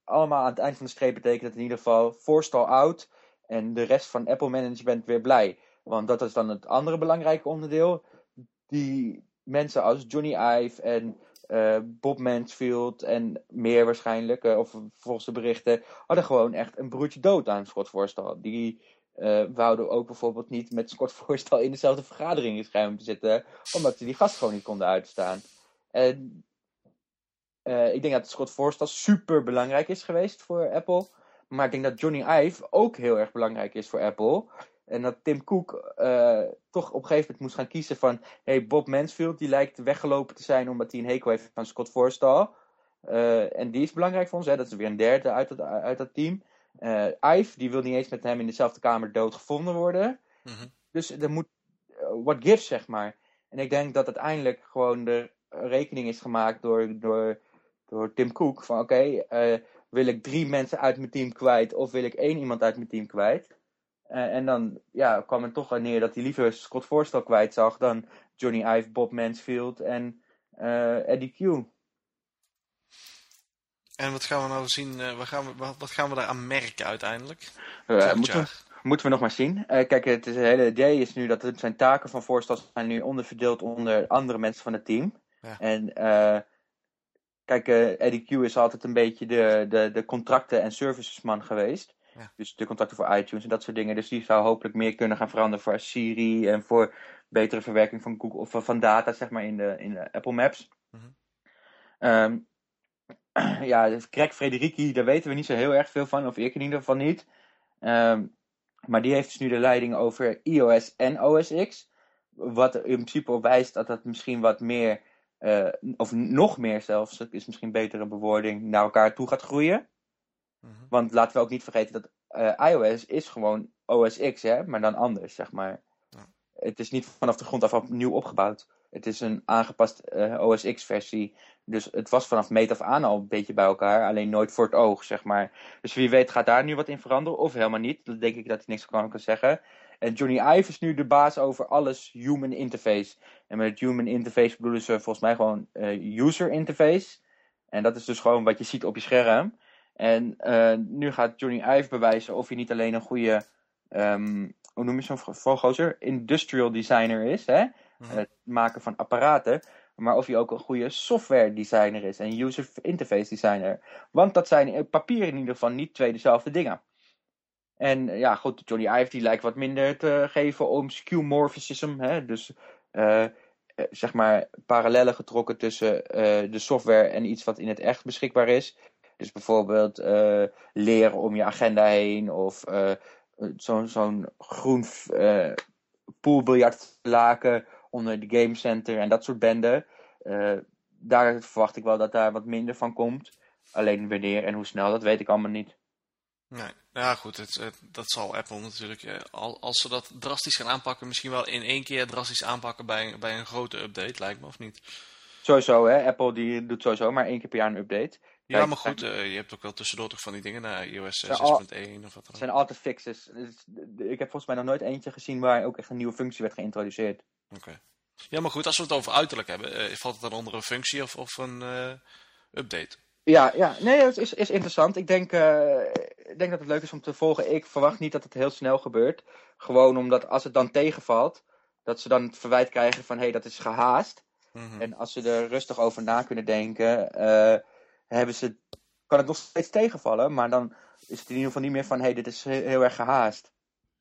B: allemaal aan het eind van de streep betekent dat in ieder geval voorstel out en de rest van Apple management weer blij. Want dat is dan het andere belangrijke onderdeel. Die mensen als Johnny Ive en uh, Bob Mansfield en meer waarschijnlijk, uh, of volgens de berichten, hadden gewoon echt een broertje dood aan Scott Voorstel. Die uh, wouden ook bijvoorbeeld niet met Scott *laughs* Voorstel in dezelfde vergaderingsruimte zitten, omdat ze die gast gewoon niet konden uitstaan. En ik denk dat Scott Forstall super belangrijk is geweest voor Apple. Maar ik denk dat Johnny Ive ook heel erg belangrijk is voor Apple. En dat Tim Cook uh, toch op een gegeven moment moest gaan kiezen van... hey, Bob Mansfield die lijkt weggelopen te zijn omdat hij een hekel heeft van Scott Forstall. Uh, en die is belangrijk voor ons. Hè? Dat is weer een derde uit dat, uit dat team. Uh, Ive die wil niet eens met hem in dezelfde kamer dood gevonden worden. Mm -hmm. Dus er moet... what gives, zeg maar. En ik denk dat uiteindelijk gewoon de rekening is gemaakt door... door door Tim Cook. Van oké, okay, wil ik drie mensen uit mijn team kwijt of wil ik één iemand uit mijn team kwijt? Uh, en dan ja, kwam het toch neer dat hij liever Scott Forstall kwijt zag dan Johnny Ive, Bob Mansfield en uh, Eddie Q.
C: En wat gaan we nou zien, wat, gaan we, wat, wat gaan we daar aan merken uiteindelijk?
B: moeten, we, moeten we nog maar zien. kijk, het, is, het hele idee is nu dat het zijn taken van Forstall zijn nu onderverdeeld onder andere mensen van het team. Ja. En Kijk, uh, Eddie Q is altijd een beetje de, de, de contracten- en servicesman geweest. Ja. Dus de contracten voor iTunes en dat soort dingen. Dus die zou hopelijk meer kunnen gaan veranderen voor Siri en voor betere verwerking van Google of van data, zeg maar, in de, in de Apple Maps. Mm -hmm. um, ja, dus Greg Frederici, daar weten we niet zo heel erg veel van, of ik in ieder geval niet. Um, maar die heeft dus nu de leiding over iOS en OS X. Wat er in principe op wijst dat dat misschien wat meer uh, of nog meer zelfs, is misschien betere bewoording, naar elkaar toe gaat groeien. Mm -hmm. Want laten we ook niet vergeten dat uh, iOS is gewoon OS X, hè, maar dan anders, zeg maar. Ja. Het is niet vanaf de grond af opnieuw opgebouwd. Het is een aangepast uh, OS X versie. Dus het was vanaf meet af aan al een beetje bij elkaar, alleen nooit voor het oog, zeg maar. Dus wie weet gaat daar nu wat in veranderen, of helemaal niet. Dat denk ik dat hij niks kan, kan zeggen. En Johnny Ive is nu de baas over alles human interface. En met human interface bedoelen ze volgens mij gewoon uh, user interface. En dat is dus gewoon wat je ziet op je scherm. En uh, nu gaat Johnny Ive bewijzen of hij niet alleen een goede, um, hoe noem je zo'n volgozer, industrial designer is, hè? Mhm. Het maken van apparaten. Maar of hij ook een goede software designer is en user interface designer. Want dat zijn op papier in ieder geval niet twee dezelfde dingen. En ja, goed, Johnny Ive die lijkt wat minder te geven om skeuomorphism. Hè? Dus uh, zeg maar parallellen getrokken tussen uh, de software en iets wat in het echt beschikbaar is. Dus bijvoorbeeld uh, leren om je agenda heen of zo'n zo'n groen poolbiljartlaken onder de game center en dat soort benden. daar verwacht ik wel dat daar wat minder van komt. Alleen wanneer en hoe snel, dat weet ik allemaal niet.
C: Nee, ja goed, het, het, dat zal Apple natuurlijk, eh, al, als ze dat drastisch gaan aanpakken, misschien wel in één keer drastisch aanpakken bij, bij een grote update, lijkt me, of niet?
B: Sowieso, hè. Apple die doet sowieso maar één keer per jaar een update.
C: Ja, maar goed, uh, je hebt ook wel tussendoor toch van die dingen naar iOS 6.1 of wat dan ook.
B: Het zijn altijd fixes. Ik heb volgens mij nog nooit eentje gezien waar ook echt een nieuwe functie werd geïntroduceerd.
C: Oké. Okay. Ja, maar goed, als we het over uiterlijk hebben, uh, valt het dan onder een functie of, of een uh, update?
B: Ja, ja, nee, het is, is interessant. Ik denk, uh, ik denk dat het leuk is om te volgen. Ik verwacht niet dat het heel snel gebeurt. Gewoon omdat als het dan tegenvalt, dat ze dan het verwijt krijgen van hé, hey, dat is gehaast. Mm -hmm. En als ze er rustig over na kunnen denken, hebben ze, kan het nog steeds tegenvallen. Maar dan is het in ieder geval niet meer van hé, hey, dit is heel erg gehaast.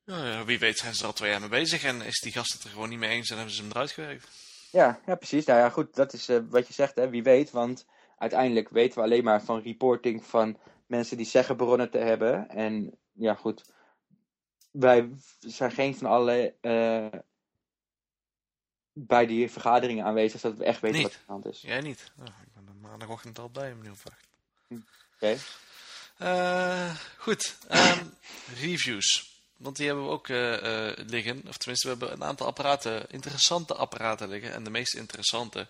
C: Ja, ja, wie weet zijn ze er al twee jaar mee bezig en is die gast het er gewoon niet mee eens en hebben ze hem eruit gewerkt.
B: Ja, ja precies. Nou ja, goed, dat is uh, wat je zegt, hè. wie weet. Want uiteindelijk weten we alleen maar van reporting van mensen die zeggen bronnen te hebben. En ja, goed. Wij zijn geen van alle uh, bij die vergaderingen aanwezig, zodat we echt weten
C: niet.
B: wat er aan de hand is.
C: Jij niet? Oh, er maandagochtend al bij, meneer Vacht.
B: Oké. Okay.
C: Uh, goed. Um, reviews. Want die hebben we ook eh, eh, liggen. Of tenminste, we hebben een aantal apparaten, interessante apparaten liggen. En de meest interessante,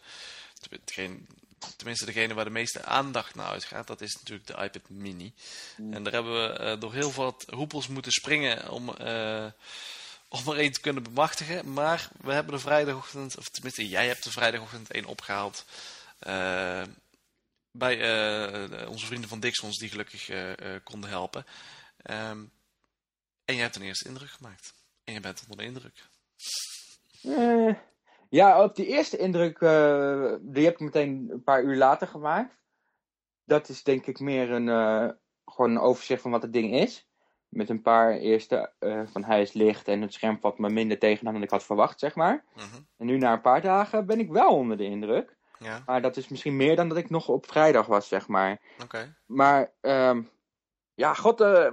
C: tenminste degene waar de meeste aandacht naar uitgaat, dat is natuurlijk de iPad mini. En daar hebben we eh, door heel wat hoepels moeten springen om, eh, om er één te kunnen bemachtigen. Maar we hebben de vrijdagochtend, of tenminste jij hebt de vrijdagochtend één opgehaald. Bij eh, onze vrienden van Dixons die gelukkig eh, eh, konden helpen. Ehm, en je hebt een eerste indruk gemaakt. En je bent onder de indruk.
B: Ja, op die eerste indruk, die heb ik meteen een paar uur later gemaakt. Dat is denk ik meer een, gewoon een overzicht van wat het ding is. Met een paar eerste van hij is licht en het scherm valt me minder tegen dan ik had verwacht, zeg maar.
C: Mhm.
B: En nu na een paar dagen ben ik wel onder de indruk.
C: Ja,
B: Maar dat is misschien meer dan dat ik nog op vrijdag was, zeg maar.
C: oké.
B: Maar, ehm, ja, god, eh,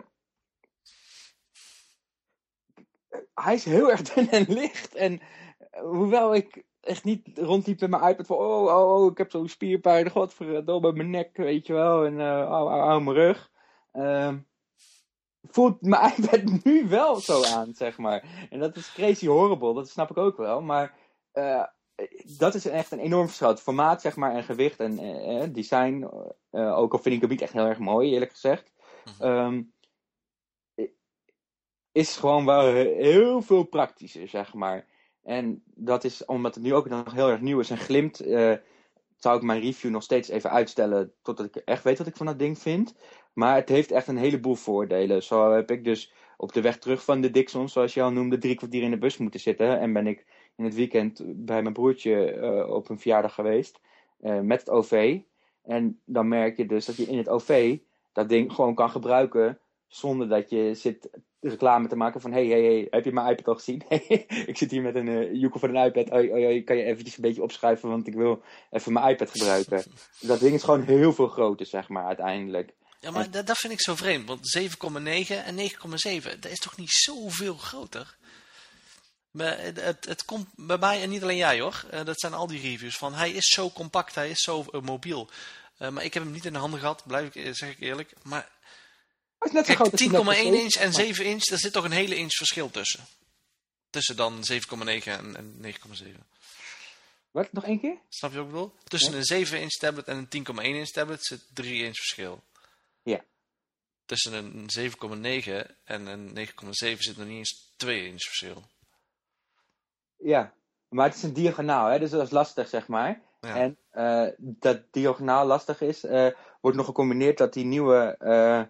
B: hij is heel erg *laughs* dun en licht. En eh, hoewel ik echt niet rondliep met mijn iPad van, oh, oh, oh, ik heb zo'n spierpijn, godverdomme, mijn nek, weet je wel, en uh, oh, oh, oh, mijn rug. ehm, voelt mijn *laughs* iPad nu wel zo aan, zeg maar. En dat is crazy horrible, dat snap ik ook wel. Maar eh, dat is echt een enorm verschil. Het formaat, zeg maar, en gewicht en eh, eh, design. eh, ook al vind ik het niet echt heel erg mooi, eerlijk gezegd.
C: Mhm.
B: ehm, is gewoon wel heel veel praktischer, zeg maar. En dat is omdat het nu ook nog heel erg nieuw is en glimt. eh, zou ik mijn review nog steeds even uitstellen totdat ik echt weet wat ik van dat ding vind. Maar het heeft echt een heleboel voordelen. Zo heb ik dus op de weg terug van de Dixon, zoals je al noemde, drie kwartier in de bus moeten zitten. En ben ik in het weekend bij mijn broertje eh, op een verjaardag geweest eh, met het OV. En dan merk je dus dat je in het OV dat ding gewoon kan gebruiken zonder dat je zit reclame te maken van hey, hey, hey, heb je mijn iPad al gezien? *laughs* ik zit hier met een uh, joekel van een iPad. Oi, oi, oi, kan je eventjes een beetje opschuiven, want ik wil even mijn iPad gebruiken. *laughs* dat ding is gewoon heel veel groter, zeg maar, uiteindelijk.
C: Ja, maar dat, dat vind ik zo vreemd. Want 7,9 en 9,7, dat is toch niet zoveel groter? Maar het, het, komt bij mij, en niet alleen jij hoor, uh, dat zijn al die reviews van hij is zo compact, hij is zo uh, mobiel. Uh, maar ik heb hem niet in de handen gehad, blijf ik, zeg ik eerlijk. Maar
B: is net zo
C: kijk, 10,1 inch en 7 inch, daar zit toch een hele inch verschil tussen. Tussen dan 7,9 en, en 9,7.
B: Wat, nog één keer?
C: Snap je wat ik bedoel? Tussen
B: Ja.
C: een 7 inch tablet en een 10,1 inch tablet zit 3 inch verschil.
B: Ja.
C: Tussen een 7,9 en een 9,7 zit nog niet eens 2 inch verschil.
B: Ja, maar het is een diagonaal, hè? dus dat is lastig, zeg maar.
C: Ja.
B: En eh, dat diagonaal lastig is, eh, wordt nog gecombineerd dat die nieuwe eh,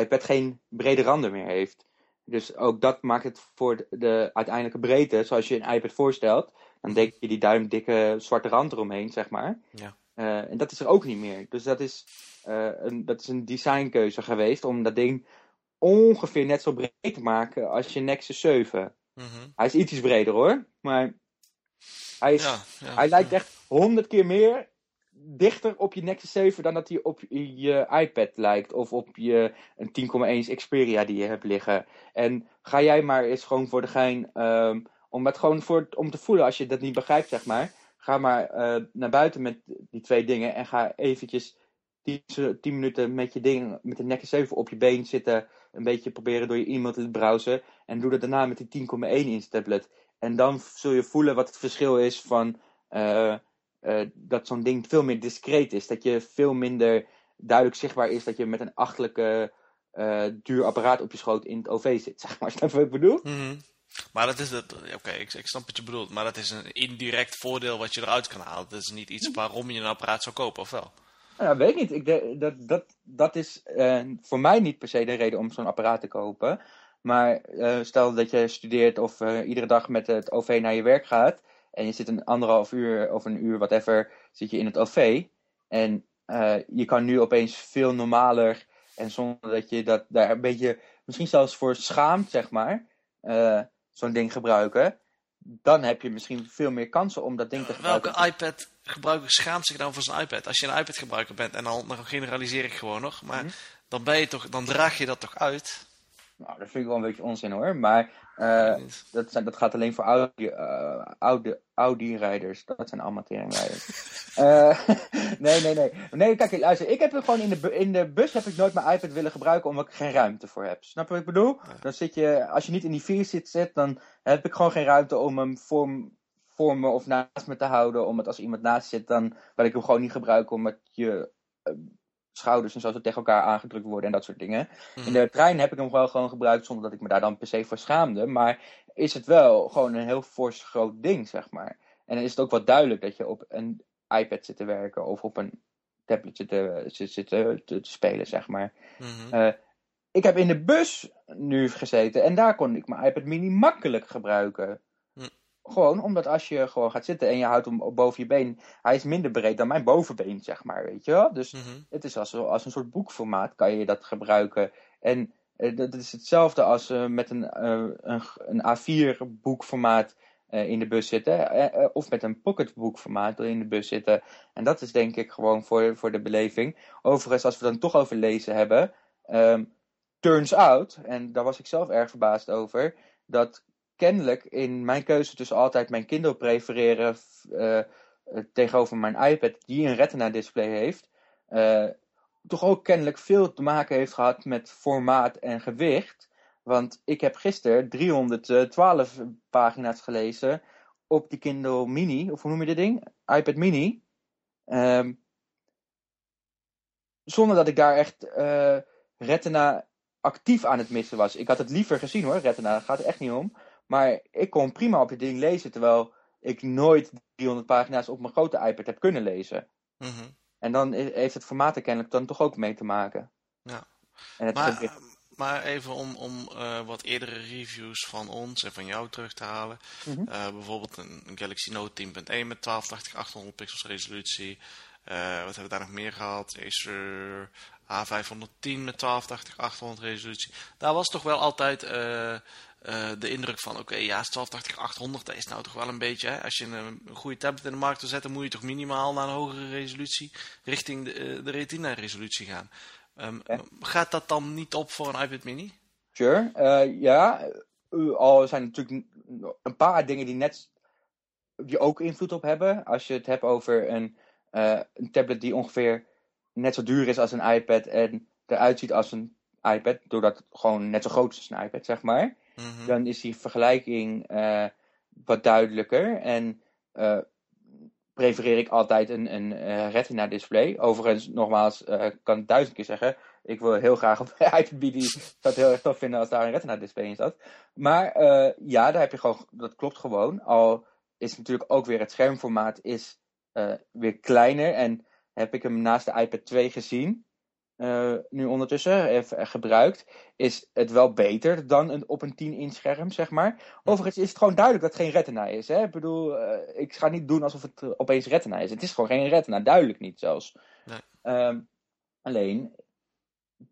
B: iPad geen brede randen meer heeft. Dus ook dat maakt het voor de, de uiteindelijke breedte, zoals je een iPad voorstelt, dan denk je die duimdikke zwarte rand eromheen, zeg maar.
C: Ja.
B: En dat is er ook niet meer. Dus dat is, een, dat is een designkeuze geweest om dat ding ongeveer net zo breed te maken als je Nexus 7.
C: Mhm.
B: Hij is ietsjes breder hoor, maar hij, is,
C: ja, ja,
B: hij lijkt echt honderd keer meer dichter op je Nexus 7 dan dat hij op je iPad lijkt. Of op je een 10,1 Xperia die je hebt liggen. En ga jij maar eens gewoon voor de gein, ehm, om het gewoon voor, om te voelen als je dat niet begrijpt zeg maar. Ga maar eh, naar buiten met die twee dingen en ga eventjes 10, 10 minuten met je ding, met de Nexus 7 op je been zitten. Een beetje proberen door je e-mail te browsen. En doe dat daarna met die 10,1 inch tablet. En dan zul je voelen wat het verschil is van eh, eh, dat zo'n ding veel meer discreet is. Dat je veel minder duidelijk zichtbaar is dat je met een achtelijke eh, duur apparaat op je schoot in het OV zit. *laughs* Zeg maar, snap je wat ik bedoel?
C: Mhm. Maar dat is het. Oké, ik, ik snap wat je bedoelt. Maar dat is een indirect voordeel wat je eruit kan halen. Dat is niet iets waarom je een apparaat zou kopen, of wel?
B: Nou, weet ik niet. Ik de, dat, dat, dat is eh, voor mij niet per se de reden om zo'n apparaat te kopen. Maar eh, stel dat je studeert of eh, iedere dag met het OV naar je werk gaat. En je zit een anderhalf uur of een uur, whatever, zit je in het OV. En je kan nu opeens veel normaler. En zonder dat je dat daar een beetje, misschien zelfs voor schaamt, zeg maar. zo'n ding gebruiken. Dan heb je misschien veel meer kansen om dat ding te gebruiken.
C: Welke iPad-gebruiker schaamt zich dan voor zijn iPad? Als je een iPad-gebruiker bent, en dan, dan generaliseer ik gewoon nog, maar
B: Mhm.
C: dan, ben je toch, dan draag je dat toch uit?
B: Nou, dat vind ik wel een beetje onzin hoor. Maar eh, dat, zijn, dat gaat alleen voor Audi, eh, Audi, Audi-rijders. Dat zijn allemaal teringrijders. *laughs* Eh, *laughs* nee, nee, nee. Nee, kijk, luister. Ik heb er gewoon in de, in de bus heb ik nooit mijn iPad willen gebruiken omdat ik geen ruimte voor heb. Snap je wat ik bedoel? Dan zit je, als je niet in die vier zit, zit, dan heb ik gewoon geen ruimte om hem voor, voor me of naast me te houden. Omdat als iemand naast zit, dan wil ik hem gewoon niet gebruiken omdat je eh, schouders en zo zo tegen elkaar aangedrukt worden en dat soort dingen.
C: Mhm.
B: In de trein heb ik hem wel gewoon gebruikt zonder dat ik me daar dan per se voor schaamde. Maar is het wel gewoon een heel fors groot ding, zeg maar. En dan is het ook wel duidelijk dat je op een iPad zit te werken of op een tablet zit te, zit, zit te, te spelen, zeg maar.
C: Mhm.
B: Eh, ik heb in de bus nu gezeten en daar kon ik mijn iPad mini makkelijk gebruiken. Gewoon omdat als je gewoon gaat zitten en je houdt hem boven je been, hij is minder breed dan mijn bovenbeen, zeg maar, weet je wel. Dus
C: Mhm.
B: het is als, als een soort boekformaat kan je dat gebruiken. En eh, dat is hetzelfde als eh, met een, eh, een, een A4 boekformaat in de bus zitten. of met een pocketboekformaat in de bus zitten. En dat is denk ik gewoon voor, voor de beleving. Overigens, als we dan toch over lezen hebben. ehm, turns out, en daar was ik zelf erg verbaasd over. Dat kennelijk in mijn keuze tussen altijd mijn Kindle prefereren eh, eh, tegenover mijn iPad, die een Retina display heeft, eh, toch ook kennelijk veel te maken heeft gehad met formaat en gewicht. Want ik heb gisteren 312 pagina's gelezen op die Kindle Mini, of hoe noem je dit ding? iPad Mini. Ehm, zonder dat ik daar echt eh, Retina actief aan het missen was. Ik had het liever gezien hoor, Retina, gaat het echt niet om. Maar ik kon prima op dit ding lezen, terwijl ik nooit 300 pagina's op mijn grote iPad heb kunnen lezen.
C: Mhm.
B: En dan heeft het formaat er kennelijk dan toch ook mee te maken.
C: Ja.
B: En het
C: Maar,
B: gewicht.
C: maar even om, om eh, wat eerdere reviews van ons en van jou terug te halen.
B: Mhm.
C: Eh, bijvoorbeeld een, een Galaxy Note 10.1 met 1280 800 pixels resolutie. Eh, wat hebben we daar nog meer gehad? Acer A510 met 1280 800 resolutie. Daar was toch wel altijd eh, de indruk van, oké, ja, is 1280 800, dat is nou toch wel een beetje, hè? als je een, een goede tablet in de markt wil zetten, moet je toch minimaal naar een hogere resolutie richting de, eh, de retina resolutie gaan. Ehm. Gaat dat dan niet op voor een iPad mini?
B: Sure, eh, ja. Al zijn er natuurlijk een paar dingen die net die ook invloed op hebben. Als je het hebt over een, een tablet die ongeveer net zo duur is als een iPad en eruit ziet als een iPad, doordat het gewoon net zo groot is als een iPad, zeg maar.
C: Mhm.
B: dan is die vergelijking eh, wat duidelijker. En eh, prefereer ik altijd een, een eh, Retina display. Overigens, nogmaals, ik kan het duizend keer zeggen. Ik wil heel graag op. Ik zou het heel erg tof vinden als daar een Retina display in zat. Maar ja, daar heb je gewoon, dat klopt gewoon. Al is natuurlijk ook weer het schermformaat is, weer kleiner. En heb ik hem naast de iPad 2 gezien. Eh, nu ondertussen even gebruikt is het wel beter dan een, op een 10-inch scherm, zeg maar. Overigens is het gewoon duidelijk dat het geen retina is. Hè? Ik bedoel, eh, ik ga niet doen alsof het eh, opeens retina is. Het is gewoon geen retina, duidelijk niet zelfs.
C: Nee.
B: Ehm, alleen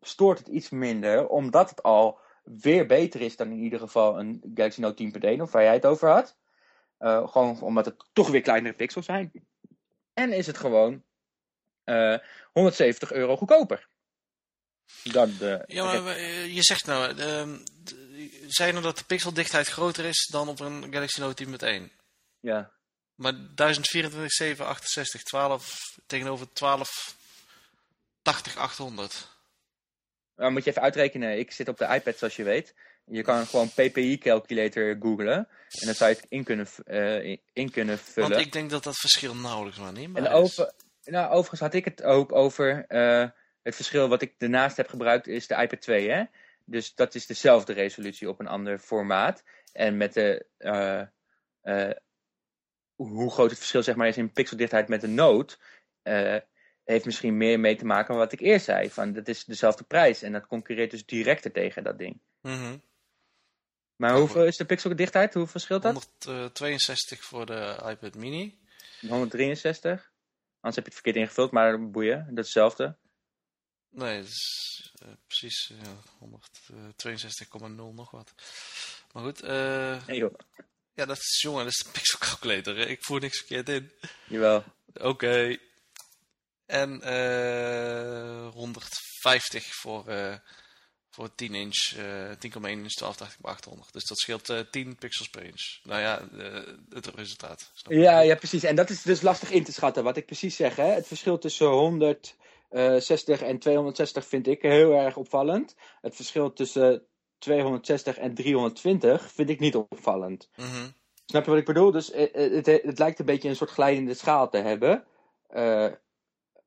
B: stoort het iets minder, omdat het al weer beter is dan in ieder geval een Galaxy Note 10.1, of waar jij het over had. Gewoon omdat het toch weer kleinere pixels zijn. En is het gewoon eh, 170 euro goedkoper. Dan de
C: Ja, maar eh, je zegt nou, ehm, d- zei je nou dat de pixeldichtheid groter is dan op een Galaxy Note 10.1?
B: ja.
C: Maar 1024, 7, 68, 12 tegenover 12, 80, 800.
B: Dan moet je even uitrekenen. Ik zit op de iPad, zoals je weet. Je kan gewoon PPI-calculator googlen. En dan zou je het in kunnen, eh, in- kunnen vullen.
C: Want ik denk dat dat verschil nauwelijks waarneembaar
B: En
C: is.
B: over, nou, overigens had ik het ook over eh, het verschil wat ik daarnaast heb gebruikt is de iPad 2. Hè? Dus dat is dezelfde resolutie op een ander formaat. En met de, eh, eh, hoe groot het verschil zeg maar, is in pixeldichtheid met de Note, eh, heeft misschien meer mee te maken met wat ik eerst zei. Van, dat is dezelfde prijs en dat concurreert dus directer tegen dat ding.
C: Mhm.
B: Maar hoeveel is de pixeldichtheid? Hoeveel verschilt dat?
C: 162 voor de iPad mini.
B: 163? Anders heb je het verkeerd ingevuld, maar boeien, dat is hetzelfde.
C: Nee, dat is eh, precies ja, 162,0 nog wat. Maar goed, eh, ja, dat is jongen, dat is de pixel calculator. hè. Ik voer niks verkeerd in.
B: jawel.
C: Oké. En eh 150 voor, eh, Voor 10 inch, eh 10,1 inch 1280 bij 800. Dus dat scheelt eh 10 pixels per inch. Nou ja, eh, het resultaat.
B: Ja, ja, precies. En dat is dus lastig in te schatten. Wat ik precies zeg, hè? het verschil tussen 160 en 260 vind ik heel erg opvallend. Het verschil tussen 260 en 320 vind ik niet opvallend.
C: Mhm.
B: Snap je wat ik bedoel? Dus eh, eh, het, het, lijkt een beetje een soort glijdende schaal te hebben. Eh,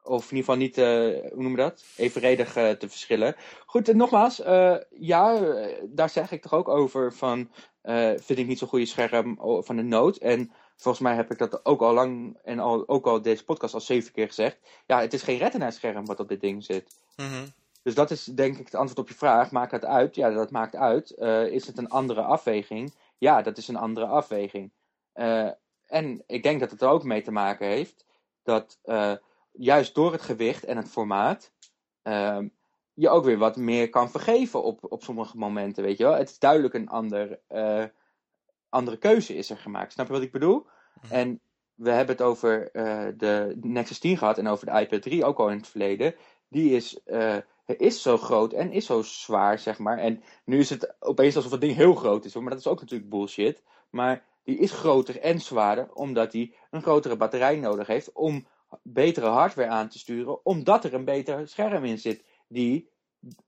B: of in ieder geval niet, eh, hoe noem je dat? Evenredig eh, te verschillen. Goed, en nogmaals, eh, ja, eh, daar zeg ik toch ook over van, eh, vind ik niet zo'n goede scherm o- van de Note. En volgens mij heb ik dat ook al lang, en al, ook al deze podcast al zeven keer gezegd. Ja, het is geen retina scherm wat op dit ding zit.
C: Mhm.
B: Dus dat is denk ik het antwoord op je vraag. Maakt het uit? Ja, dat maakt uit. Eh, is het een andere afweging? Ja, dat is een andere afweging. Eh, en ik denk dat het er ook mee te maken heeft dat eh, juist door het gewicht en het formaat ehm, je ook weer wat meer kan vergeven op, op sommige momenten, weet je wel. Het is duidelijk een ander, andere keuze is er gemaakt. Snap je wat ik bedoel?
C: Mhm.
B: En we hebben het over eh, de Nexus 10 gehad en over de iPad 3 ook al in het verleden. Die is, eh, is zo groot en is zo zwaar, zeg maar. En nu is het opeens alsof het ding heel groot is, hoor. maar dat is ook natuurlijk bullshit. Maar die is groter en zwaarder omdat hij een grotere batterij nodig heeft om betere hardware aan te sturen, omdat er een beter scherm in zit die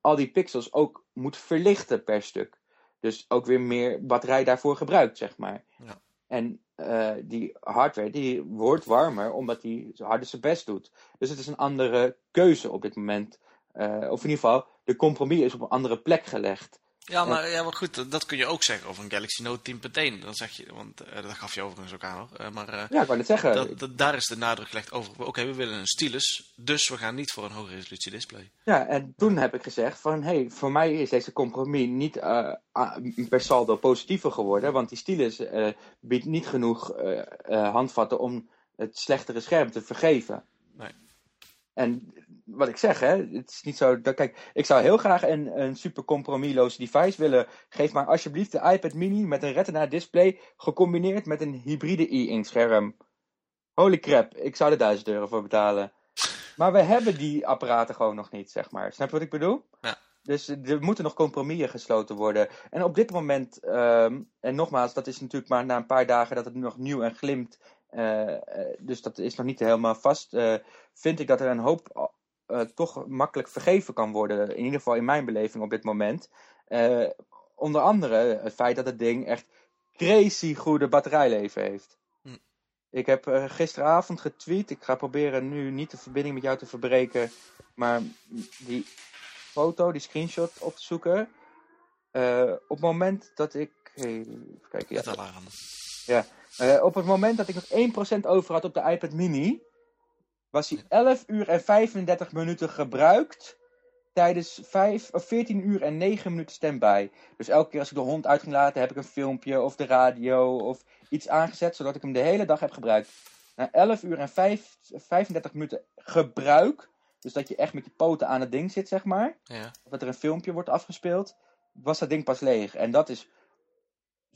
B: al die pixels ook moet verlichten per stuk. Dus ook weer meer batterij daarvoor gebruikt, zeg maar.
C: Ja.
B: En eh, die hardware die wordt warmer omdat die zo harder zijn best doet. Dus het is een andere keuze op dit moment. Eh, of in ieder geval, de compromis is op een andere plek gelegd.
C: Ja, maar, ja, maar goed, dat- kun je ook zeggen over een Galaxy Note 10.1. Dan zeg je, want eh, dat gaf je overigens ook aan hoor. Eh, maar eh,
B: Ja, ik wou net zeggen.
C: dat, dat- daar is de nadruk gelegd over. Oké, we willen een stylus, dus we gaan niet voor een hoge resolutie display.
B: Ja, en toen heb ik gezegd van, hé, hey, voor mij is deze compromis niet per saldo positiever geworden, want die stylus biedt niet genoeg handvatten om het slechtere scherm te vergeven.
C: Nee.
B: En wat ik zeg, hè, het is niet zo dat, kijk, ik zou heel graag een, een super compromisloos device willen. Geef maar alsjeblieft de iPad mini met een retina display gecombineerd met een hybride e-ink scherm. Holy crap, ik zou er 1000 euro voor betalen. Maar we hebben die apparaten gewoon nog niet, zeg maar. Snap je wat ik bedoel?
C: Ja.
B: Dus er moeten nog compromissen gesloten worden. En op dit moment, ehm, en nogmaals, dat is natuurlijk maar na een paar dagen dat het nog nieuw en glimt. Eh, eh, dus dat is nog niet helemaal vast. eh, vind ik dat er een hoop toch makkelijk vergeven kan worden. In ieder geval in mijn beleving op dit moment. Onder andere het feit dat het ding echt crazy goede batterijleven heeft.
C: Hm.
B: Ik heb gisteravond getweet. Ik ga proberen nu niet de verbinding met jou te verbreken. Maar die foto, die screenshot op te zoeken. Op het moment dat ik. hey, even kijken. Ja,
C: Het
B: eh, op het moment dat ik nog 1% over had op de iPad mini, was hij 11 uur en 35 minuten gebruikt tijdens 5, of 14 uur en 9 minuten standby. Dus elke keer als ik de hond uit ging laten, heb ik een filmpje of de radio of iets aangezet, zodat ik hem de hele dag heb gebruikt. Na 11 uur en 5, 35 minuten gebruik, dus dat je echt met je poten aan het ding zit, zeg maar,
C: Ja.
B: of dat er een filmpje wordt afgespeeld, was dat ding pas leeg. En dat is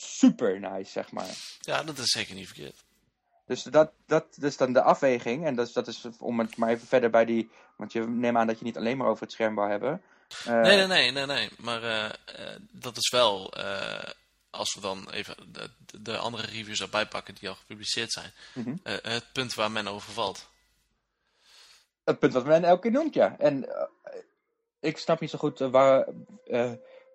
B: super nice, zeg maar.
C: ja, dat is zeker niet verkeerd.
B: Dus dat, dat is dan de afweging. En dat is, dat is om het maar even verder bij die. Want je neemt aan dat je niet alleen maar over het scherm wou hebben. Eh,
C: Nee, nee, nee, nee, nee. Maar eh, eh, dat is wel, als we dan even de, de andere reviews erbij pakken die al gepubliceerd zijn,
B: Mhm.
C: het punt waar men over valt.
B: Het punt wat men elke keer noemt, ja. En ik snap niet zo goed waar,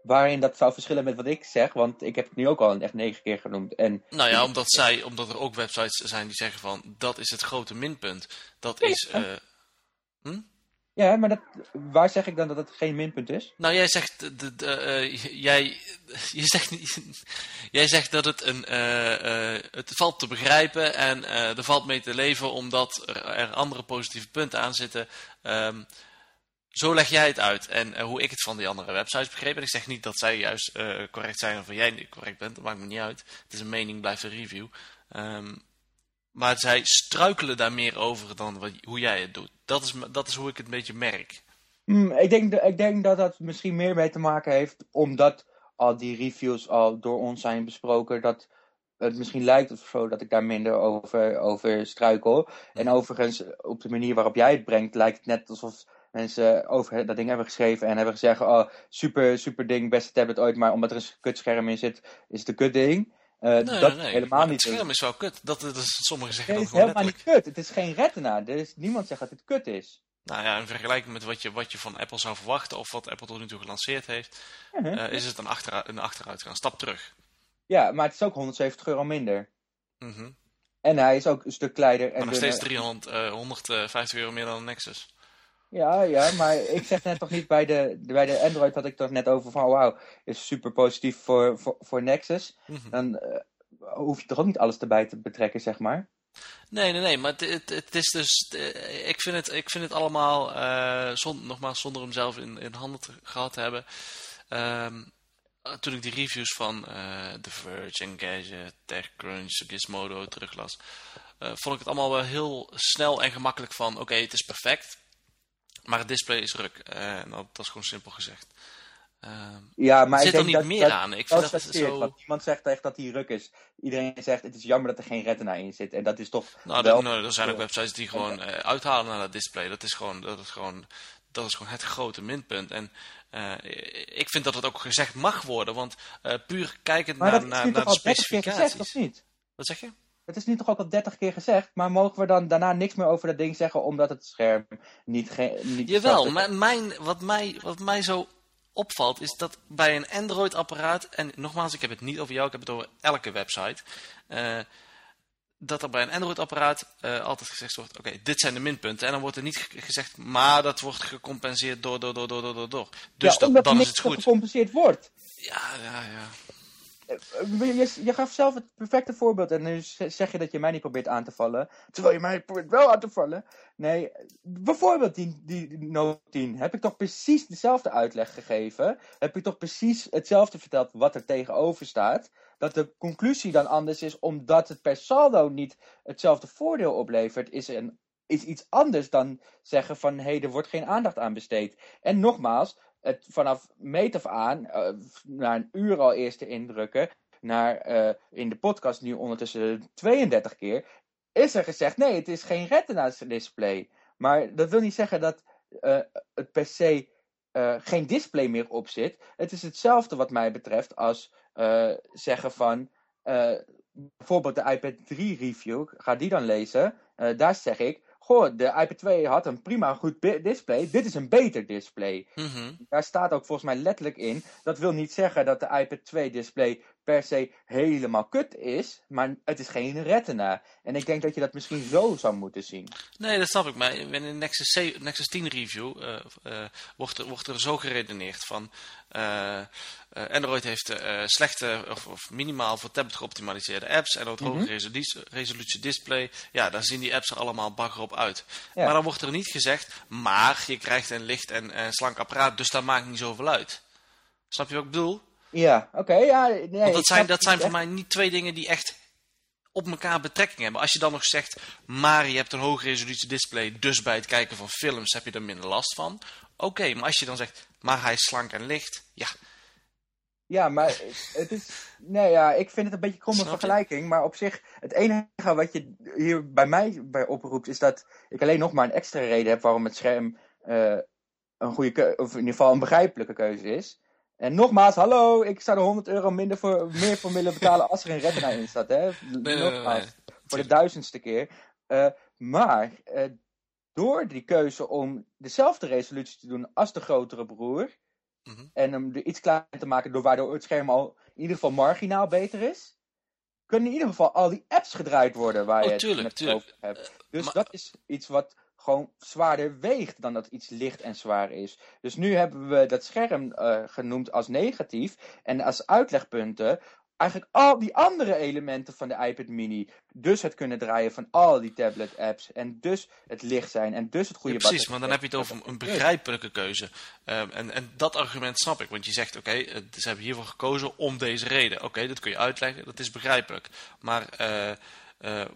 B: waarin dat zou verschillen met wat ik zeg. Want ik heb het nu ook al echt negen keer genoemd. En
C: Nou ja, omdat, zij, omdat er ook websites zijn die zeggen van, dat is het grote minpunt. Dat is... eh,
B: ja, maar dat, waar zeg ik dan dat het geen minpunt is?
C: nou, jij zegt, de, de, eh, jij, *laughs* je zegt, *laughs* jij zegt dat het een, eh, het valt te begrijpen en er valt mee te leven omdat er, er andere positieve punten aan zitten. Ehm, zo leg jij het uit. En eh, hoe ik het van die andere websites begreep. En ik zeg niet dat zij juist eh, correct zijn of jij niet correct bent. Dat maakt me niet uit. Het is een mening, blijft een review. Ehm, maar zij struikelen daar meer over dan wat, hoe jij het doet. Dat is, dat is hoe ik het een beetje merk.
B: Hmm, ik, denk, dat- ik denk dat dat misschien meer mee te maken heeft, omdat al die reviews al door ons zijn besproken, dat het misschien lijkt of zo dat ik daar minder over, over struikel. En overigens, op de manier waarop jij het brengt, lijkt het net alsof mensen over dat ding hebben geschreven en hebben gezegd, oh, super, super ding, beste tablet ooit, maar omdat er een kutscherm in zit, is het een kut ding. Uh,
C: Nee,
B: dat
C: nee,
B: is helemaal niet.
C: Het scherm is wel kut. Dat, dat is, sommigen zeggen
B: Nee, het
C: dat
B: is
C: gewoon
B: helemaal niet kut. Het is geen retina. Er is, niemand zegt dat het kut is.
C: Nou ja, in vergelijking met wat je, wat je van Apple zou verwachten of wat Apple tot nu toe gelanceerd heeft, eh, is het een, achteruit, een achteruitgang, een stap terug.
B: Ja, maar het is ook 170 euro minder.
C: Mhm.
B: En hij is ook een stuk kleiner. En
C: Maar nog steeds 300, eh, 150 euro meer dan een Nexus.
B: Ja, ja, maar ik zeg net toch niet bij de, bij de Android had ik toch net over van wauw, is super positief voor, voor, voor Nexus.
C: Mhm.
B: Dan eh, hoef je toch ook niet alles erbij te betrekken, zeg maar.
C: Nee, nee, nee, maar het, het, het is dus. eh, Ik vind het, ik vind het allemaal, eh, zon- nogmaals, zonder hem zelf in, in handen te- gehad te hebben. Ehm, eh, toen ik die reviews van eh The Verge, Engadget, TechCrunch, Gizmodo teruglas, eh, vond ik het allemaal wel heel snel en gemakkelijk van: oké, het is perfect, maar het display is ruk. Eh, en dat, dat is gewoon simpel gezegd. Ehm,
B: Ja, maar
C: er zit er niet
B: dat,
C: meer
B: dat,
C: aan. Ik vind dat zo.
B: want niemand zegt echt dat hij ruk is. Iedereen zegt het is jammer dat er geen retina in zit. En dat is toch
C: Nou,
B: wel...
C: nou, er zijn ook websites die gewoon eh, uithalen naar dat display. Dat is gewoon, dat is gewoon, dat is gewoon het grote minpunt. En eh, ik vind dat het ook gezegd mag worden, want puur kijkend
B: maar
C: naar, naar, de
B: al 30 keer gezegd, of
C: specificaties.
B: niet?
C: Wat zeg je?
B: Het is nu toch ook al 30 keer gezegd, maar mogen we dan daarna niks meer over dat ding zeggen omdat het scherm niet... niet
C: Jawel, maar mijn, wat, mij, wat mij zo opvalt is dat bij een Android-apparaat, en nogmaals, ik heb het niet over jou, ik heb het over elke website, eh, dat er bij een Android-apparaat eh, altijd gezegd wordt, oké, dit zijn de minpunten. En dan wordt er niet ge- gezegd, maar dat wordt gecompenseerd door, door, door, door, door, door. Dus
B: ja,
C: dat, dan is het goed.
B: gecompenseerd wordt.
C: Ja, ja, ja.
B: Eh, Je, je gaf zelf het perfecte voorbeeld en nu zeg je dat je mij niet probeert aan te vallen. Terwijl je mij probeert wel aan te vallen. Nee, bijvoorbeeld die, die Note 10. Heb ik toch precies dezelfde uitleg gegeven? Heb ik toch precies hetzelfde verteld wat er tegenover staat? Dat de conclusie dan anders is omdat het per saldo niet hetzelfde voordeel oplevert, is, een, is iets anders dan zeggen van hé, hey, er wordt geen aandacht aan besteed. En nogmaals, het vanaf meet af aan, eh, na een uur al eerste indrukken, naar eh, in de podcast nu ondertussen 32 keer, is er gezegd: nee, het is geen retina display. Maar dat wil niet zeggen dat eh, het per se geen display meer op zit. Het is hetzelfde wat mij betreft als zeggen van. bijvoorbeeld de iPad 3 review, ga die dan lezen. Daar zeg ik: Goh, de iPad 2 had een prima goed display. Dit is een beter display.
C: Mhm.
B: Daar staat ook volgens mij letterlijk in. Dat wil niet zeggen dat de iPad 2 display per se helemaal kut is. Maar het is geen retina. En ik denk dat je dat misschien zo zou moeten zien.
C: Nee, dat snap ik. Maar in de Nexus, 7 Nexus 10 review eh, eh, wordt, er, wordt er zo geredeneerd van... eh, Android heeft slechte of, of minimaal voor tablet geoptimaliseerde apps... en ook
B: Mhm.
C: hoge resolutie, resolutie display. Ja, daar zien die apps er allemaal bagger op uit.
B: Ja.
C: Maar dan wordt er niet gezegd... maar je krijgt een licht en en slank apparaat, dus dat maakt niet zoveel uit. Snap je wat ik bedoel?
B: Ja, oké. ja, nee,
C: Want dat zijn, dat zijn voor mij niet twee dingen die echt op elkaar betrekking hebben. Als je dan nog zegt, maar je hebt een hoge resolutie display, dus bij het kijken van films heb je er minder last van. Oké, maar als je dan zegt, maar hij is slank en licht, ja,
B: Ja, maar het is. Nee, ja, ik vind het een beetje kromme vergelijking. Maar op zich, het enige wat je hier bij mij bij oproept, is dat ik alleen nog maar een extra reden heb waarom het scherm eh, een goede keuze, of in ieder geval een begrijpelijke keuze is. En nogmaals, hallo, ik zou er 100 euro minder voor, meer voor willen betalen als er een retina in staat. Hè?
C: nee,
B: nogmaals,
C: nee.
B: voor de duizendste keer. Eh, maar eh, door die keuze om dezelfde resolutie te doen als de grotere broer.
C: Mhm.
B: En hem er iets kleiner te maken, door waardoor het scherm al in ieder geval marginaal beter is. Kunnen in ieder geval al die apps gedraaid worden waar
C: Oh,
B: je het
C: tuurlijk,
B: net
C: tuurlijk.
B: hebt. Dus
C: maar-
B: dat is iets wat gewoon zwaarder weegt dan dat iets licht en zwaar is. Dus nu hebben we dat scherm eh, genoemd als negatief. En als uitlegpunten eigenlijk al die andere elementen van de iPad mini. Dus het kunnen draaien van al die tablet apps. En dus het licht zijn. En dus het goede
C: Ja, precies, maar dan heb je het over een begrijpelijke keuze. Ehm, en, en dat argument snap ik, want je zegt, oké, eh, ze hebben hiervoor gekozen om deze reden. Oké, dat kun je uitleggen, dat is begrijpelijk. Maar eh,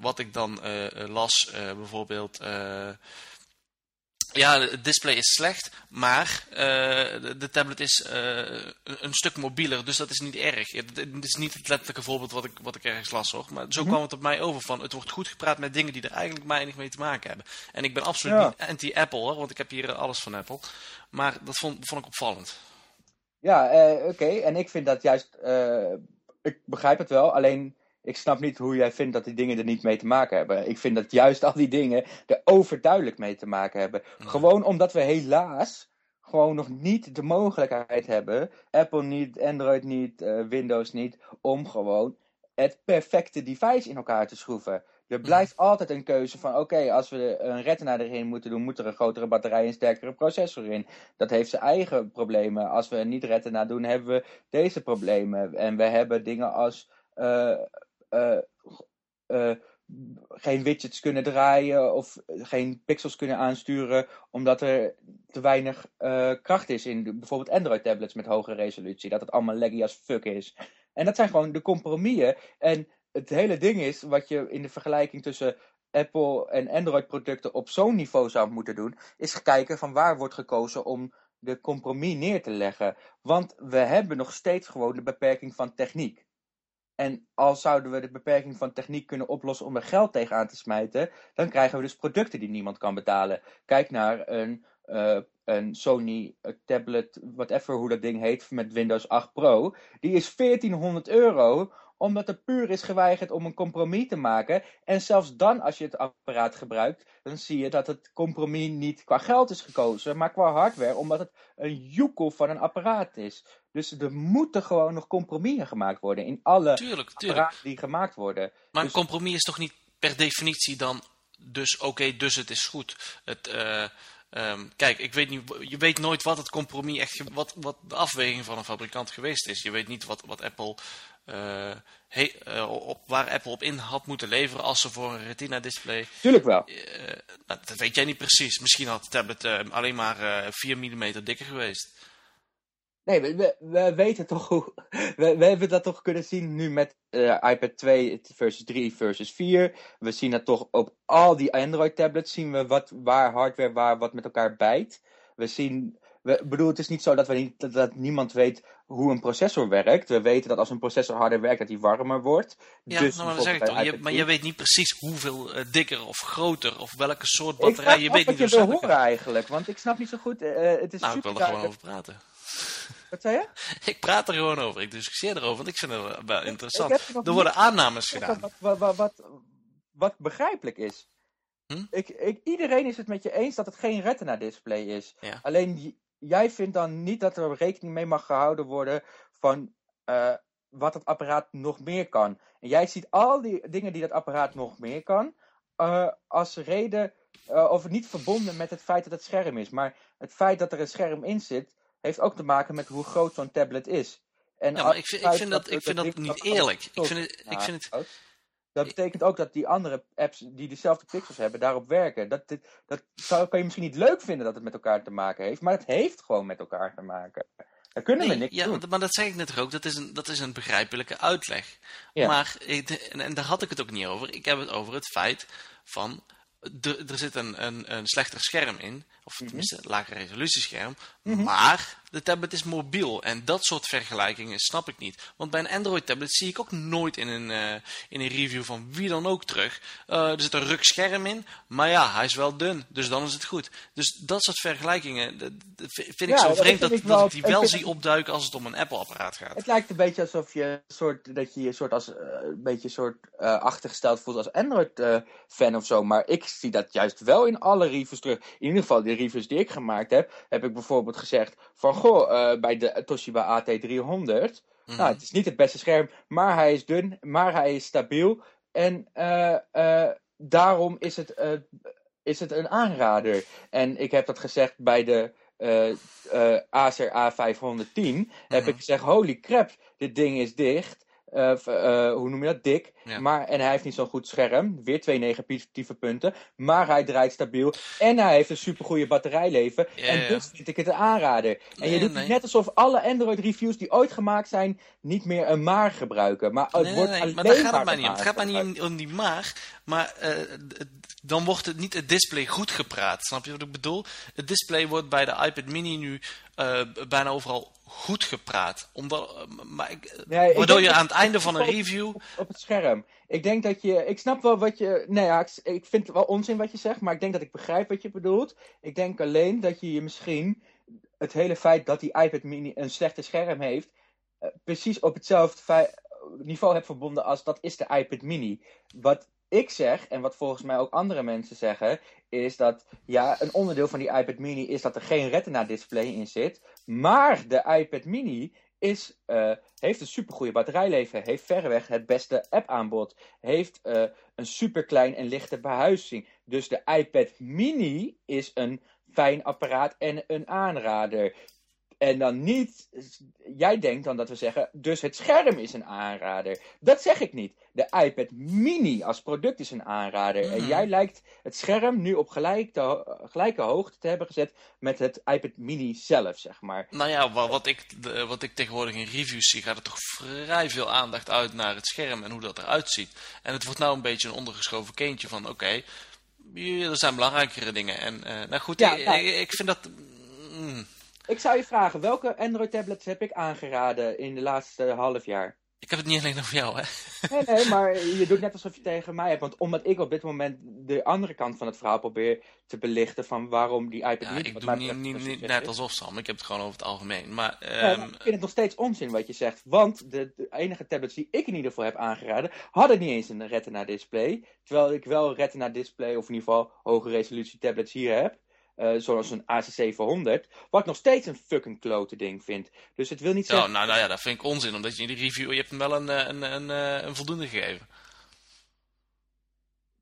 C: wat ik dan eh, las, eh, bijvoorbeeld, eh, Ja, het display is slecht, maar uh, de, de, tablet is uh, een, stuk mobieler, dus dat is niet erg. Het, het, is niet het letterlijke voorbeeld wat ik, wat ik ergens las hoor, maar zo mm kwam het op mij over van, het wordt goed gepraat met dingen die er eigenlijk weinig mee te maken hebben. En ik ben absoluut ja. niet anti-Apple hoor, want ik heb hier alles van Apple, maar dat vond, vond ik opvallend.
B: Ja, uh, oké, okay. en ik vind dat juist, ik begrijp het wel, alleen ik snap niet hoe jij vindt dat die dingen er niet mee te maken hebben. Ik vind dat juist al die dingen er overduidelijk mee te maken hebben. Gewoon omdat we helaas gewoon nog niet de mogelijkheid hebben, Apple niet, Android niet, uh, Windows niet, om gewoon het perfecte device in elkaar te schroeven. Er blijft altijd een keuze van, oké, als we een retina erin moeten doen, moet er een grotere batterij en een sterkere processor in. Dat heeft zijn eigen problemen. Als we niet retina doen, hebben we deze problemen. En we hebben dingen als uh, geen widgets kunnen draaien of geen pixels kunnen aansturen, omdat er te weinig uh, kracht is in bijvoorbeeld Android-tablets met hoge resolutie. Dat het allemaal laggy als fuck is. En dat zijn gewoon de compromissen. En het hele ding is, wat je in de vergelijking tussen Apple en Android-producten op zo'n niveau zou moeten doen, is kijken van waar wordt gekozen om de compromis neer te leggen. Want we hebben nog steeds gewoon de beperking van techniek. En als zouden we de beperking van techniek kunnen oplossen om er geld tegenaan te smijten, dan krijgen we dus producten die niemand kan betalen. Kijk naar een, uh, een Sony tablet, whatever hoe dat ding heet, met Windows 8 Pro. Die is 1400 euro, omdat er puur is geweigerd om een compromis te maken. En zelfs dan, als je het apparaat gebruikt, dan zie je dat het compromis niet qua geld is gekozen, maar qua hardware, omdat het een joekel van een apparaat is. Dus er moeten gewoon nog compromissen gemaakt worden in alle
C: tuurlijk,
B: tuurlijk. die gemaakt worden.
C: Maar
B: dus...
C: een compromis is toch niet per definitie dan dus oké, okay, dus het is goed. Het, uh, um, kijk, ik weet niet, je weet nooit wat het compromis echt, wat, wat de afweging van een fabrikant geweest is. Je weet niet wat, wat Apple uh, he, uh, op, waar Apple op in had moeten leveren als ze voor een retina display.
B: Tuurlijk wel.
C: Uh, dat weet jij niet precies. Misschien had de tablet alleen maar 4 mm dikker geweest.
B: Nee, we, we, we, weten toch hoe. We, we hebben dat toch kunnen zien nu met uh, iPad 2 versus 3 versus 4. We zien dat toch op al die Android tablets zien we wat, waar hardware waar wat met elkaar bijt. We zien. We, bedoel, het is niet zo dat, we niet, dat, dat, niemand weet hoe een processor werkt. We weten dat als een processor harder werkt, dat die warmer wordt.
C: Ja, dus nou, maar, zeg ik toch, je, maar je weet niet precies hoeveel uh, dikker of groter of welke soort batterij. Je weet niet
B: wat je wil horen eigenlijk, want ik snap niet zo goed. Uh, het is
C: nou, ik wil er gewoon over praten.
B: Wat zei je? *laughs*
C: Ik praat er gewoon over. Ik discussieer erover, want ik vind het wel interessant. Er worden aannames gedaan.
B: Wat, wat, wat, wat begrijpelijk is. Hm? Ik, ik, iedereen is het met je eens dat het geen retina-display is.
C: Ja.
B: Alleen jij vindt dan niet dat er rekening mee mag gehouden worden van uh, wat het apparaat nog meer kan. En jij ziet al die dingen die dat apparaat nog meer kan, uh, als reden, uh, of niet verbonden met het feit dat het scherm is. Maar het feit dat er een scherm in zit, heeft ook te maken met hoe groot zo'n tablet is.
C: En ja, maar ik vind, ik vind dat, ik vind dat niet eerlijk. Ik vind het, ik vind het...
B: Dat betekent ook dat die andere apps die dezelfde pixels hebben, daarop werken. Dat, dat, dat zou, kan je misschien niet leuk vinden dat het met elkaar te maken heeft, maar het heeft gewoon met elkaar te maken. Daar kunnen
C: nee,
B: we niks
C: ja,
B: doen.
C: Maar dat zeg ik net ook, dat is een, dat is een begrijpelijke uitleg. Ja. Maar, en, en daar had ik het ook niet over. Ik heb het over het feit van, er, zit een, een, een slechter scherm in, of
B: Mhm.
C: tenminste een lager resolutiescherm, maar de tablet is mobiel. En dat soort vergelijkingen snap ik niet. Want bij een Android tablet zie ik ook nooit in een, uh, in een review van wie dan ook terug. Uh, er zit een ruk scherm in, maar ja, hij is wel dun, dus dan is het goed. Dus dat soort vergelijkingen dat, dat vind ik
B: Ja,
C: zo vreemd dat,
B: ik
C: dat ik die wel zie opduiken als het om een Apple-apparaat gaat.
B: Het lijkt een beetje alsof je een soort, dat je je soort als, eh, een beetje soort eh, achtergesteld voelt als Android-fan of zo. Maar ik zie dat juist wel in alle reviews terug. In ieder geval de reviews die ik gemaakt heb, heb ik bijvoorbeeld gezegd van goh, eh, bij de Toshiba AT300.
C: Mhm.
B: Nou, het is niet het beste scherm, maar hij is dun, maar hij is stabiel. En eh, eh, daarom is het, is het een aanrader. En ik heb dat gezegd bij de Acer A510. Heb
C: Mhm.
B: ik gezegd, holy crap, dit ding is dicht. Eh, eh, hoe noem je dat, dik.
C: Ja.
B: Maar, en hij heeft niet zo'n goed scherm. Weer twee negatieve punten. Maar hij draait stabiel. En hij heeft een supergoeie batterijleven.
C: Ja,
B: en
C: ja.
B: dus vind ik het een aanrader. En
C: Nee,
B: je doet
C: nee.
B: net alsof alle Android-reviews die ooit gemaakt zijn... niet meer een maar gebruiken. Maar het
C: Nee,
B: wordt alleen
C: maar daar gaat het
B: maar
C: mij niet om. Het
B: maar
C: gaat mij niet om, die maar, maar eh, d- dan wordt het niet het display goed gepraat. Snap je wat ik bedoel? Het display wordt bij de iPad mini nu eh, bijna overal goed gepraat. Omdat, eh, maar ik, eh,
B: Nee,
C: waardoor je aan het einde van een review...
B: op, op het scherm. Ik denk dat je. Ik snap wel wat je. Nee, ja, ik, ik vind het wel onzin wat je zegt, maar ik denk dat ik begrijp wat je bedoelt. Ik denk alleen dat je je misschien. Het hele feit dat die iPad Mini een slechte scherm heeft. precies op hetzelfde niveau hebt verbonden als dat is de iPad Mini. Wat ik zeg, en wat volgens mij ook andere mensen zeggen, is dat ja, een onderdeel van die iPad Mini is dat er geen Retina-display in zit. Maar de iPad Mini is, eh, heeft een supergoeie batterijleven, heeft verreweg het beste app-aanbod, heeft eh, een superklein en lichte behuizing. Dus de iPad Mini is een fijn apparaat en een aanrader. En dan niet, jij denkt dan dat we zeggen, dus het scherm is een aanrader. Dat zeg ik niet. De iPad Mini als product is een aanrader. En
C: Mhm.
B: jij lijkt het scherm nu op gelijke, ho- gelijke hoogte te hebben gezet met het iPad Mini zelf, zeg maar.
C: Nou ja, wa- wat ik, wat ik tegenwoordig in reviews zie, gaat er toch vrij veel aandacht uit naar het scherm en hoe dat eruit ziet. En het wordt nou een beetje een ondergeschoven kindje van, oké, er zijn belangrijkere dingen. En eh, nou goed,
B: Ja,
C: ik,
B: nou.
C: ik vind dat... mm,
B: Ik zou je vragen, welke Android-tablets heb ik aangeraden in de laatste half jaar?
C: ik heb het niet alleen over jou, hè.
B: Nee, nee, *laughs* maar je doet net alsof je tegen mij hebt. Want omdat ik op dit moment de andere kant van het verhaal probeer te belichten van waarom die iPad
C: Ja,
B: niet...
C: ik doe niet, niet, net alsof Sam, ik heb het gewoon over het algemeen. Maar,
B: Ja,
C: ehm,
B: maar ik vind het nog steeds onzin wat je zegt. Want de, de enige tablets die ik in ieder geval heb aangeraden, hadden niet eens een Retina display. Terwijl ik wel Retina display, of in ieder geval hoge resolutie tablets hier heb. Eh, zoals een AC700. Wat ik nog steeds een fucking klote ding vind. Dus het wil niet zeggen...
C: nou, nou ja, dat vind ik onzin, omdat je in de review, je hebt hem wel een, eh, een, een, eh, een voldoende gegeven.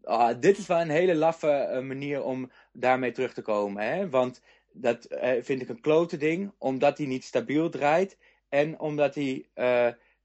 B: Ah, dit is wel een hele laffe manier om daarmee terug te komen. Hè? Want dat vind ik een klote ding, omdat hij niet stabiel draait. En omdat hij.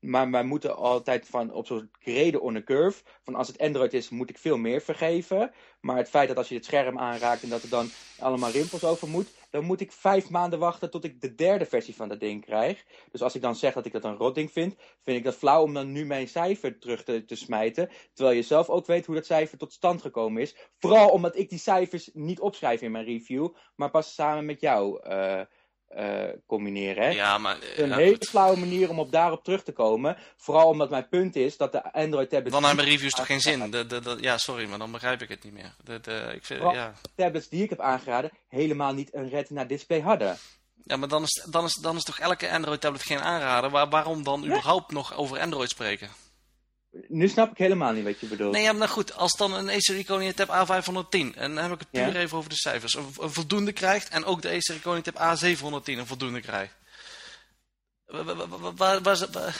B: Maar wij moeten altijd van op zo'n grade on a curve. Van als het Android is, moet ik veel meer vergeven. Maar het feit dat als je het scherm aanraakt en dat er dan allemaal rimpels over moet. Dan moet ik vijf maanden wachten tot ik de derde versie van dat ding krijg. Dus als ik dan zeg dat ik dat een rotding vind, vind ik dat flauw om dan nu mijn cijfer terug te, te smijten. Terwijl je zelf ook weet hoe dat cijfer tot stand gekomen is. Vooral omdat ik die cijfers niet opschrijf in mijn review, maar pas samen met jou eh, eh, combineren. Hè?
C: Ja, maar... eh,
B: Een
C: ja,
B: hele flauwe manier om op daarop terug te komen. Vooral omdat mijn punt is dat de Android tablets,
C: Dan hebben reviews toch geen zin? De, de, de- ja, sorry, maar dan begrijp ik het niet meer. De, de, ik vind, ja.
B: tablets die ik heb aangeraden helemaal niet een Retina display hadden.
C: ja, maar dan is, dan, is, dan is toch elke Android-tablet geen aanrader? Waar, waarom dan überhaupt nog over Android spreken?
B: Nu snap ik helemaal niet wat je bedoelt.
C: Nee, ja, maar nou goed, als dan een Acer Iconia Tab A510, en dan heb ik het puur
B: Ja.
C: even over de cijfers, een, een voldoende krijgt en ook de Acer Iconia Tab A710 een voldoende krijgt. Wa- wa- wa- wa- Waar, waar, waar-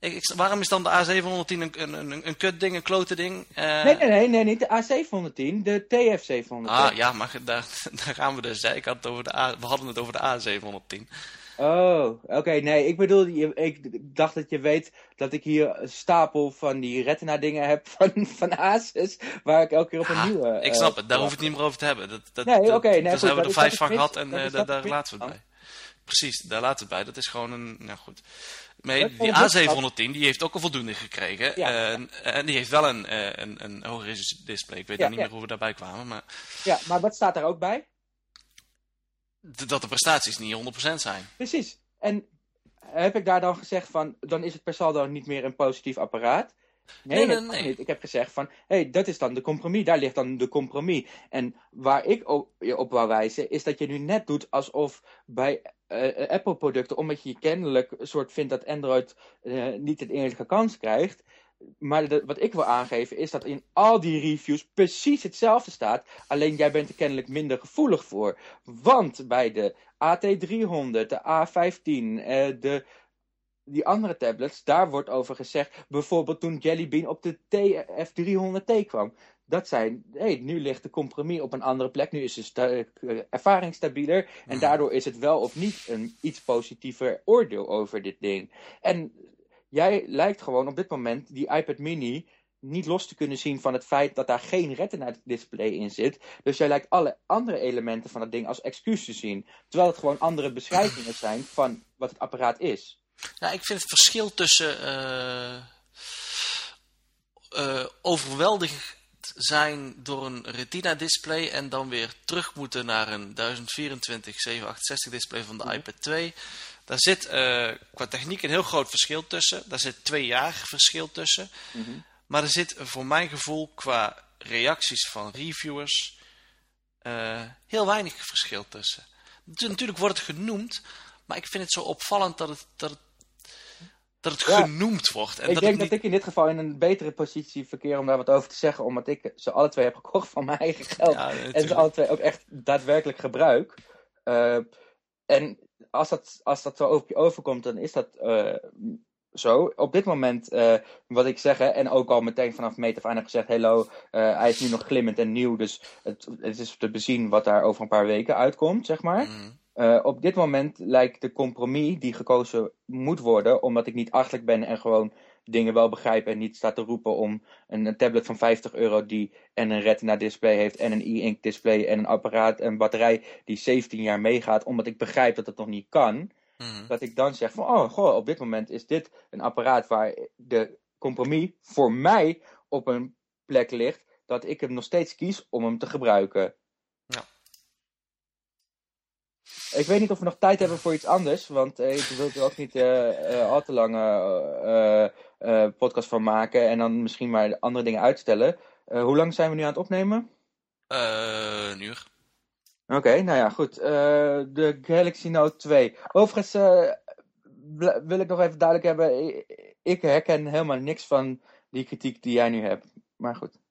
C: ik, ik- waarom is dan de A710 een, een, een, een kut ding, een klote ding? Eh,
B: Nee, nee, nee, nee, niet de A710, de TF710.
C: Ah ja, maar *laughs* daar, daar gaan we dus. Hè. Ik had het over de A, we hadden het over de A710.
B: Oh, oké, nee, ik bedoel, je, ik dacht dat je weet dat ik hier een stapel van die Retina dingen heb van, *laughs* van Asus, waar ik elke keer op een
C: Ah,
B: nieuwe...
C: ik
B: eh,
C: snap het, daar hoef je het niet meer over te hebben. Dat, dat,
B: Nee, oké, nee,
C: dus
B: goed,
C: hebben we er vijf van gehad en eh, daar, daar laten we het
B: mis
C: bij. Precies, daar laten we het bij. Dat is gewoon een, nou goed. Maar die
B: vond ik ook
C: A710 die heeft ook een voldoende gekregen.
B: Ja.
C: En, en die heeft wel een, eh, een, een hoger display. Ik weet
B: Ja,
C: niet meer hoe we daarbij kwamen. Maar
B: Ja, maar wat staat daar ook bij?
C: Dat de prestaties niet 100% zijn.
B: Precies. En heb ik daar dan gezegd van, dan is het per saldo niet meer een positief apparaat? Nee,
C: Nee, nee.
B: Ik heb gezegd van, hé, hey, dat is dan de compromis, daar ligt dan de compromis. En waar ik op, je op wou wijzen, is dat je nu net doet alsof bij eh, Apple-producten, omdat je kennelijk een soort vindt dat Android eh, niet een eerlijke kans krijgt. Maar de- wat ik wil aangeven is dat in al die reviews precies hetzelfde staat. Alleen jij bent er kennelijk minder gevoelig voor. Want bij de AT300, de A15, eh, de, die andere tablets, daar wordt over gezegd. Bijvoorbeeld toen Jelly Bean op de TF300T kwam. Dat zijn, hé, nu ligt de compromis op een andere plek. Nu is de eh, ervaring stabieler. En
C: Mhm.
B: daardoor is het wel of niet een iets positiever oordeel over dit ding. En jij lijkt gewoon op dit moment die iPad mini niet los te kunnen zien van het feit dat daar geen retina-display in zit. Dus jij lijkt alle andere elementen van het ding als excuus te zien. Terwijl het gewoon andere beschrijvingen zijn van wat het apparaat is.
C: Ja, ik vind het verschil tussen uh, uh, overweldigend zijn door een retina-display en dan weer terug moeten naar een 1024 768 display van de iPad 2. Daar zit uh, qua techniek een heel groot verschil tussen. Daar zit twee jaar verschil tussen. Mm -hmm. Maar er zit voor mijn gevoel qua reacties van reviewers uh, heel weinig verschil tussen. Natuurlijk wordt het genoemd, maar ik vind het zo opvallend dat het, dat het, dat het ja, genoemd wordt.
B: En ik
C: dat
B: denk
C: niet...
B: dat ik in dit geval in een betere positie verkeer om daar wat over te zeggen, omdat ik ze alle twee heb gekocht van mijn eigen geld.
C: Ja,
B: en ze alle twee ook echt daadwerkelijk gebruik. Uh, en als dat, als dat zo over je overkomt, dan is dat uh, zo. Op dit moment, uh, wat ik zeg, en ook al meteen vanaf meet af aan heb gezegd, hello, uh, hij is nu nog glimmend en nieuw, dus het, het is te bezien wat daar over een paar weken uitkomt, zeg maar.
C: Mm.
B: Uh, op dit moment lijkt de compromis die gekozen moet worden, omdat ik niet achterlijk ben en gewoon dingen wel begrijp en niet sta te roepen om een, een tablet van 50 euro die en een retina display heeft en een e-ink display en een apparaat en batterij die 17 jaar meegaat, omdat ik begrijp dat het nog niet kan.
C: Mm.
B: Dat ik dan zeg van, oh, goh, op dit moment is dit een apparaat waar de compromis voor mij op een plek ligt, dat ik hem nog steeds kies om hem te gebruiken. Ik weet niet of we nog tijd hebben voor iets anders, want uh, ik wil er ook niet uh, uh, al te lange podcast van maken en dan misschien maar andere dingen uitstellen. hoe lang zijn we nu aan het opnemen?
C: een uur.
B: Oké, okay, nou ja, goed. De Galaxy Note 2. Overigens wil ik nog even duidelijk hebben. Ik herken helemaal niks van die kritiek die jij nu hebt. Maar goed.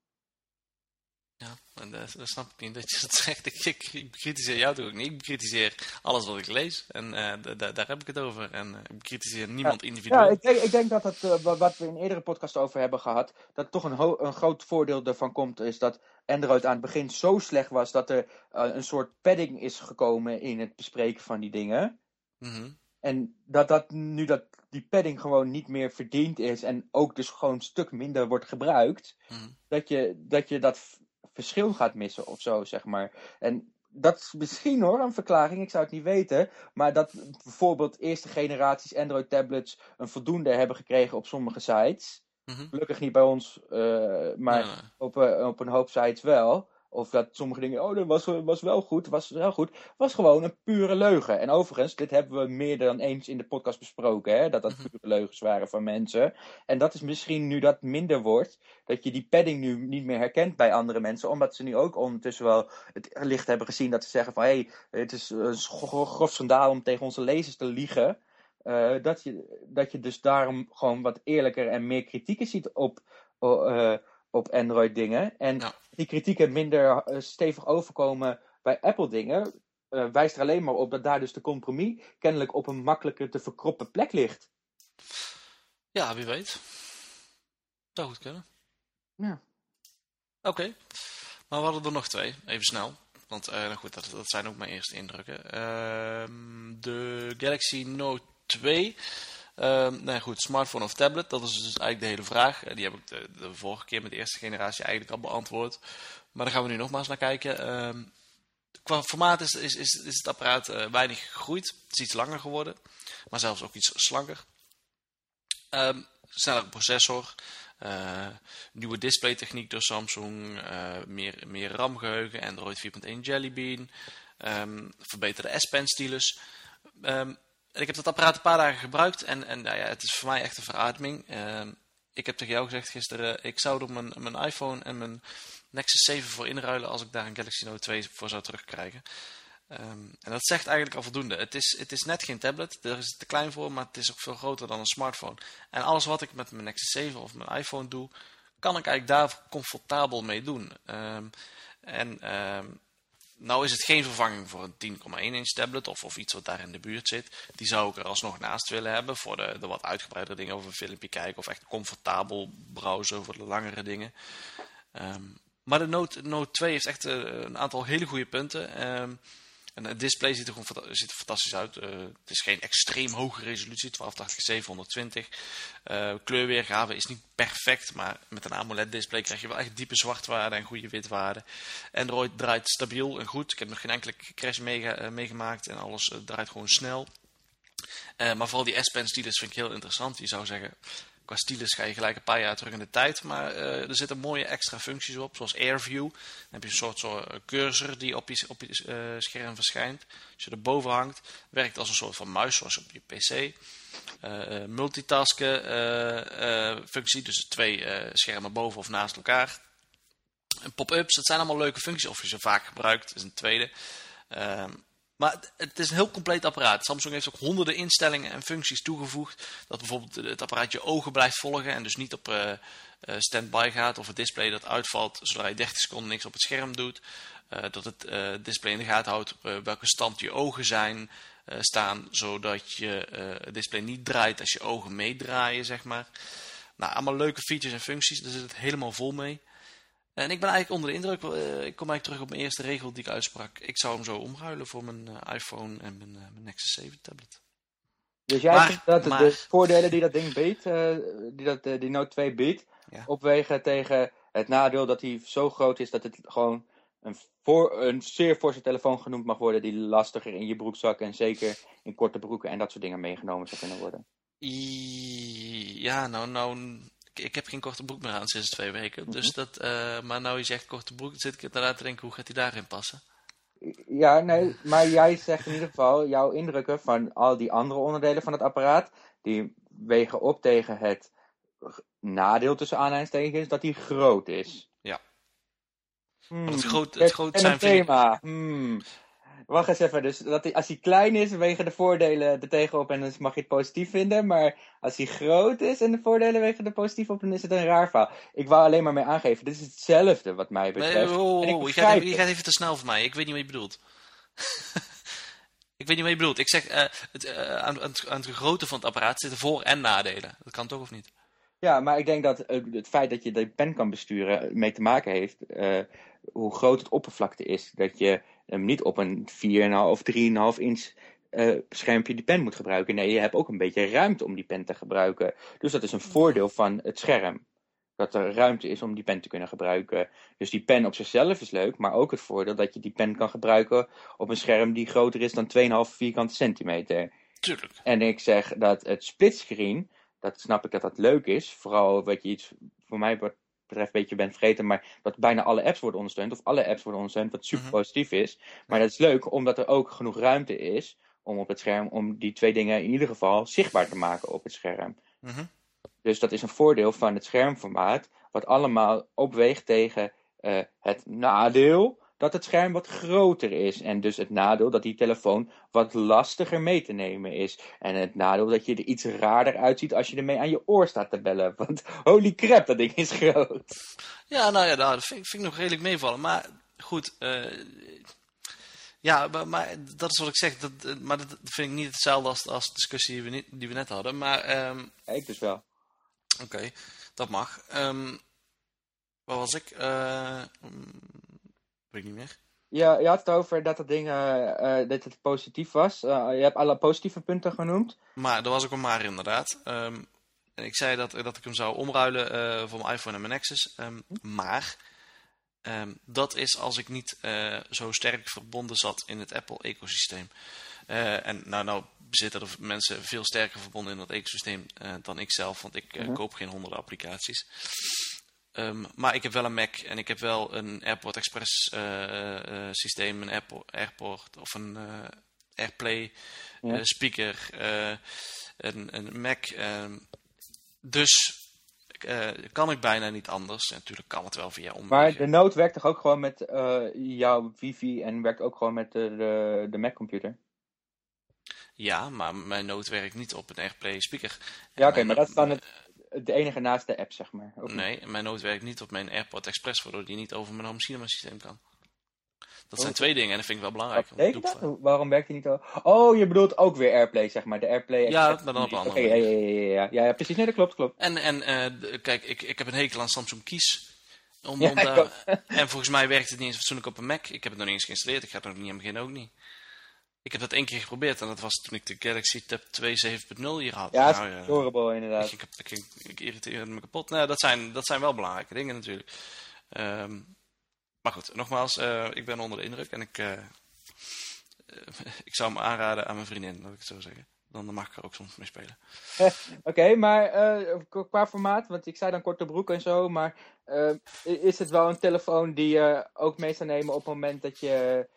C: En dat, dat snap ik niet dat je dat zegt. Ik, ik, ik bekritiseer jou toch ook niet. Ik bekritiseer alles wat ik lees. En uh, daar heb ik het over. En ik bekritiseer niemand
B: ja,
C: individueel.
B: Ja, ik denk, ik denk dat het, wat we in eerdere podcast over hebben gehad, dat toch een, een groot voordeel ervan komt, is dat Android aan het begin zo slecht was dat er een soort padding is gekomen in het bespreken van die dingen.
C: Mm -hmm.
B: En dat, dat nu dat die padding gewoon niet meer verdiend is en ook dus gewoon een stuk minder wordt gebruikt,
C: mm -hmm.
B: dat, je, dat je dat verschil gaat missen of zo, zeg maar. En dat is misschien hoor een verklaring, ik zou het niet weten. Maar dat bijvoorbeeld eerste generaties Android tablets een voldoende hebben gekregen op sommige sites.
C: Mm -hmm.
B: Gelukkig niet bij ons, uh, maar. Op, uh, op een hoop sites wel. Of dat sommige dingen, oh, dat was, was wel goed, was wel goed. Was gewoon een pure leugen. En overigens, dit hebben we meer dan eens in de podcast besproken, hè, dat dat
C: Mhm.
B: pure leugens waren van mensen. En dat is misschien nu dat minder wordt, dat je die padding nu niet meer herkent bij andere mensen, omdat ze nu ook ondertussen wel het licht hebben gezien dat ze zeggen van, hé, hey, het is een gro- grof schandaal om tegen onze lezers te liegen. Uh, dat, je, dat je dus daarom gewoon wat eerlijker en meer kritieken ziet op, uh, op Android dingen. En
C: Ja.
B: die kritieken minder uh, stevig overkomen bij Apple dingen, uh, wijst er alleen maar op dat daar dus de compromis kennelijk op een makkelijker te verkroppen plek ligt.
C: Ja, wie weet. Zou goed kunnen.
B: Ja.
C: Oké. Maar we hadden er nog twee. Even snel. Want uh, nou goed, dat, dat zijn ook mijn eerste indrukken. Ehm, de Galaxy Note 2. Um, nou goed, smartphone of tablet, dat is dus eigenlijk de hele vraag. Uh, die heb ik de, vorige keer met de eerste generatie eigenlijk al beantwoord. Maar daar gaan we nu nogmaals naar kijken. Um, qua formaat is, is, is, het apparaat uh, weinig gegroeid. Het is iets langer geworden, maar zelfs ook iets slanker. Um, snellere processor, uh, nieuwe displaytechniek door Samsung, meer, meer RAM-geheugen, Android 4.1 Jelly Bean, verbeterde S-Pen stylus. Ik heb dat apparaat een paar dagen gebruikt en, en nou ja, het is voor mij echt een verademing. Uh, ik heb tegen jou gezegd gisteren, ik zou er mijn, mijn iPhone en mijn Nexus 7 voor inruilen als ik daar een Galaxy Note 2 voor zou terugkrijgen. Um, en dat zegt eigenlijk al voldoende. Het is, het is net geen tablet, daar is te klein voor, maar het is ook veel groter dan een smartphone. En alles wat ik met mijn Nexus 7 of mijn iPhone doe, kan ik eigenlijk daar comfortabel mee doen. Um, en nou is het geen vervanging voor een 10,1 inch tablet of, of iets wat daar in de buurt zit. Die zou ik er alsnog naast willen hebben voor de, de wat uitgebreidere dingen of een filmpje kijken of echt comfortabel browsen voor de langere dingen. Um, maar de Note, Note 2 heeft echt uh, een aantal hele goede punten. Um, En het display ziet er gewoon ziet er fantastisch uit. Eh, het is geen extreem hoge resolutie, 1280 720. Eh kleurweergave is niet perfect, maar met een AMOLED display krijg je wel echt diepe zwartwaarden en goede witwaarden. Android draait stabiel en goed. Ik heb nog geen enkele crash eh, meegemaakt en alles draait gewoon snel. Maar vooral die S-Pen stylus vind ik heel interessant. Je zou zeggen, qua stylus ga je gelijk een paar jaar terug in de tijd. Maar eh, er zitten mooie extra functies op, zoals AirView. Dan heb je een soort, soort eh, cursor die op je, op je eh, scherm verschijnt. Als je erboven hangt, werkt als een soort van muis, zoals op je PC. Multitasken functie, dus twee schermen boven of naast elkaar. Pop-ups, dat zijn allemaal leuke functies. Of je ze vaak gebruikt, is een tweede. Maar het- is een heel compleet apparaat. Samsung heeft ook honderden instellingen en functies toegevoegd. Dat bijvoorbeeld het apparaat je ogen blijft volgen en dus niet op eh, standby gaat. Of het display dat uitvalt zodra je 30 seconden niks op het scherm doet. Eh, dat het display in de gaten houdt welke stand je ogen zijn staan. Zodat je het display niet draait als je ogen meedraaien, zeg maar. Nou, allemaal leuke features en functies. Daar zit het helemaal vol mee. En ik ben eigenlijk onder de indruk, eh, ik kom eigenlijk terug op mijn eerste regel die ik uitsprak. Ik zou hem zo omruilen voor mijn eh, iPhone en mijn, eh, mijn Nexus 7 tablet.
B: Dus jij
C: Maar-
B: vindt dat
C: maar-
B: de voordelen die dat ding biedt, die, dat, die Note 2 biedt,
C: Ja.
B: opwegen tegen het nadeel dat hij zo groot is dat het gewoon een, voor, een zeer forse telefoon genoemd mag worden die lastiger in je broekzak en zeker in korte broeken en dat soort dingen meegenomen zou kunnen worden.
C: Ja, nou, nou, ik, heb geen korte broek meer aan sinds twee weken. Dus
B: Mhm.
C: dat, eh, maar nou je zegt korte broek, dan zit ik inderdaad te denken, hoe gaat hij daarin passen?
B: Ja, nee, maar jij zegt in ieder geval, jouw indrukken van al die andere onderdelen van het apparaat, die wegen op tegen het nadeel tussen aanhalingstekens dat hij groot is.
C: Ja.
B: Hmm,
C: het groot, het groot zijn vind ik-.
B: Hmm. Wacht eens even, dus dat hij, als hij klein is, wegen de voordelen er tegenop en dan mag je het positief vinden. Maar als hij groot is en de voordelen wegen er positief op, dan is het een raar verhaal. Ik wou alleen maar mee aangeven, dit is hetzelfde wat mij betreft.
C: Nee, oh, oh, je, gaat even, je
B: het.
C: gaat even te snel voor mij. Ik weet niet wat je bedoelt. *laughs* ik weet niet wat je bedoelt. Ik zeg, eh, het, eh, aan, aan het, aan het grootte van het apparaat zitten voor- en nadelen. Dat kan toch of niet?
B: Ja, maar ik denk dat eh, het feit dat je de pen kan besturen mee te maken heeft hoe groot het oppervlakte is. Dat je hem niet op een 4,5 of 3,5 inch eh, schermpje die pen moet gebruiken. Nee, je hebt ook een beetje ruimte om die pen te gebruiken. Dus dat is een voordeel van het scherm. Dat er ruimte is om die pen te kunnen gebruiken. Dus die pen op zichzelf is leuk, maar ook het voordeel dat je die pen kan gebruiken op een scherm die groter is dan 2,5 vierkante centimeter.
C: Tuurlijk.
B: En ik zeg dat het splitscreen, dat snap ik dat dat leuk is. Vooral wat je iets voor mij betreft een beetje bent vergeten, maar dat bijna alle apps worden ondersteund, of alle apps worden ondersteund, wat super
C: Mhm.
B: positief is. Maar dat is leuk omdat er ook genoeg ruimte is om op het scherm, om die twee dingen in ieder geval zichtbaar te maken op het scherm.
C: Mhm.
B: Dus dat is een voordeel van het schermformaat, wat allemaal opweegt tegen eh, het nadeel dat het scherm wat groter is. En dus het nadeel dat die telefoon wat lastiger mee te nemen is. En het nadeel dat je er iets raarder uitziet als je ermee aan je oor staat te bellen. *laughs* Want holy crap, dat ding is groot.
C: Ja, nou ja, nou, dat vind, ik- vind ik nog redelijk meevallen. Maar goed, eh, ja, maar, maar dat is wat ik zeg. Dat, eh, maar dat vind ik niet hetzelfde als, als de discussie die we, niet, die we net hadden. Maar ehm,
B: Ja, ik dus wel.
C: oké, dat mag. Ehm waar was ik? Eh, mm, weet ik niet meer.
B: Ja, je had het over dat het ding eh, eh, dat het positief was. Eh, je hebt alle positieve punten genoemd.
C: Maar er was ook een maar inderdaad. Ehm, en ik zei dat, dat ik hem zou omruilen eh, voor mijn iPhone en mijn Nexus. Ehm, maar ehm, dat is als ik niet zo sterk verbonden zat in het Apple-ecosysteem. En nou, nou zitten er mensen veel sterker verbonden in dat ecosysteem dan ik zelf. Want ik
B: Mhm.
C: koop geen honderden applicaties. Ehm, maar ik heb wel een Mac en ik heb wel een AirPort Express eh, eh, systeem, een Airport, Airport of een eh, AirPlay
B: Ja.
C: eh, speaker, eh, een, een Mac. ehm, dus eh, kan ik bijna niet anders. En natuurlijk kan het wel via omwegen.
B: Maar de Note werkt toch ook gewoon met eh, jouw wifi en werkt ook gewoon met de, de, de Mac-computer?
C: Ja, maar mijn Note werkt niet op een AirPlay speaker.
B: Ja, oké, maar dat is dan het, de enige naast de app, zeg maar.
C: Nee, mijn Note werkt niet op mijn AirPort Express, waardoor die niet over mijn home cinema systeem kan. Dat
B: Oh.
C: zijn twee dingen en dat vind ik wel belangrijk.
B: Wat dat? Waarom werkt hij niet al? Oh, je bedoelt ook weer AirPlay, zeg maar. De AirPlay.
C: Ja, maar dan op een andere
B: ja, ja, ja, ja, ja, ja, precies. Nee, dat klopt, klopt.
C: En, en eh, kijk, ik, ik heb een hekel aan Samsung Kies. Om,
B: Ja,
C: om en volgens mij werkt het niet eens fatsoenlijk op een Mac. Ik heb het nog niet eens geïnstalleerd. Ik ga het nog niet aan beginnen, ook niet. Ik heb dat één keer geprobeerd en dat was toen ik de Galaxy Tab 2 7.0 hier had.
B: Ja,
C: Nou,
B: het is horrible inderdaad.
C: Ik, ik, ik, ik irriteerde me kapot. Nou, dat zijn, dat zijn wel belangrijke dingen natuurlijk. Ehm, maar goed, nogmaals, eh, ik ben onder de indruk en ik, eh, eh, *laughs* ik zou hem aanraden aan mijn vriendin, laat ik het zo zeggen. Dan mag ik er ook soms mee spelen. *laughs*
B: Oké, maar k- qua formaat, want ik zei dan korte broek en zo, maar is het wel een telefoon die je ook mee zou nemen op het moment dat je,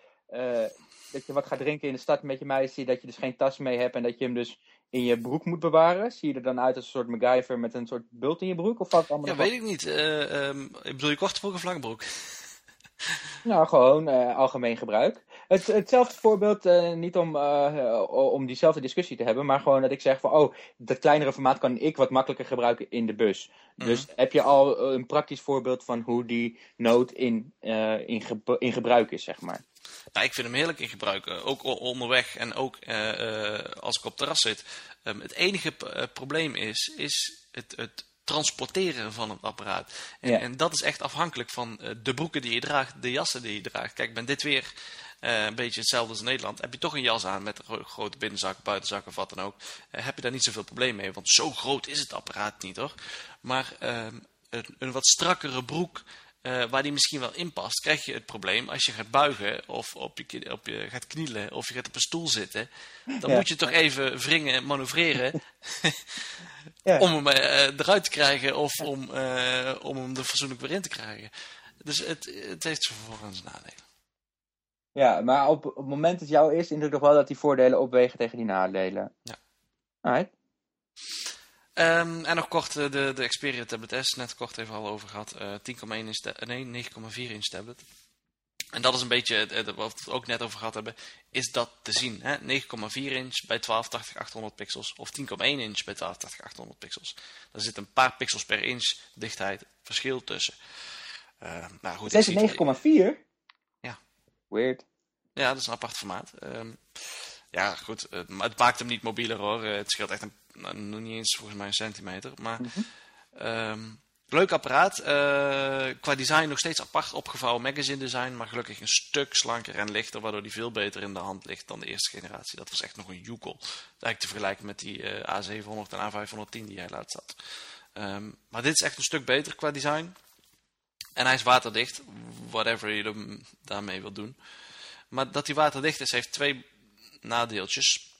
B: dat je wat gaat drinken in de stad met je meisje, dat je dus geen tas mee hebt en dat je hem dus in je broek moet bewaren? Zie je er dan uit als een soort MacGyver met een soort bult in je broek? Of valt het allemaal
C: Ja, weet ik niet. Eh, ehm, ik bedoel je korte broek of lange *laughs* broek?
B: Nou, gewoon eh, algemeen gebruik. Het, hetzelfde voorbeeld, eh, niet om, om diezelfde discussie te hebben, maar gewoon dat ik zeg van, oh, dat kleinere formaat kan ik wat makkelijker gebruiken in de bus. Dus heb je al een praktisch voorbeeld van hoe die nood in, in, ge- in gebruik is, zeg maar.
C: Nou, ik vind hem heerlijk in gebruik. eh, Ook onderweg en ook eh, eh, als ik op het terras zit. Ehm, het enige probleem is, is het, het transporteren van het apparaat. En,
B: Ja.
C: en dat is echt afhankelijk van de broeken die je draagt, de jassen die je draagt. Kijk, ben dit weer een beetje hetzelfde als in Nederland. Heb je toch een jas aan met een gro- grote binnenzak, buitenzak of wat dan ook. heb je daar niet zoveel probleem mee. Want zo groot is het apparaat niet hoor. Maar ehm, een, een wat strakkere broek eh, waar die misschien wel in past, krijg je het probleem als je gaat buigen of op je, op je gaat knielen of je gaat op een stoel zitten. Dan
B: Ja.
C: moet je toch even wringen en manoeuvreren
B: Ja. *laughs*
C: om hem eh, eruit te krijgen of om, eh, om hem er fatsoenlijk weer in te krijgen. Dus het, het heeft zijn voor- en nadelen.
B: Ja, maar op, op het moment dat jouw eerste indruk toch wel dat die voordelen opwegen tegen die nadelen.
C: Ja.
B: Alright.
C: Ehm, en nog kort eh, de, de Xperia Tablet S, net kort even al over gehad. Eh 10,1 inch, ta- nee 9,4 inch tablet. En dat is een beetje, het- het- wat we het ook net over gehad hebben, is dat te zien. hè? 9,4 inch bij 1280 800 pixels of 10,1 inch bij 1280 800 pixels. Daar zit een paar pixels per inch dichtheid verschil tussen. Eh, nou goed,
B: Deze
C: zie-
B: 9,4?
C: Ja.
B: Weird.
C: Ja, dat is een apart formaat. Ehm, ja, goed. eh, het maakt hem niet mobieler hoor. Eh, het scheelt echt een, nou, nog niet eens volgens mij een centimeter. Maar ehm, leuk apparaat. Eh, qua design nog steeds apart opgevouwen magazine design. Maar gelukkig een stuk slanker en lichter. Waardoor die veel beter in de hand ligt dan de eerste generatie. Dat was echt nog een joekel. Eigenlijk te vergelijken met die eh, A700 en A510 die jij laatst had. Ehm, maar dit is echt een stuk beter qua design. En hij is waterdicht. Whatever je er daarmee wil doen. Maar dat hij waterdicht is, heeft twee nadeeltjes.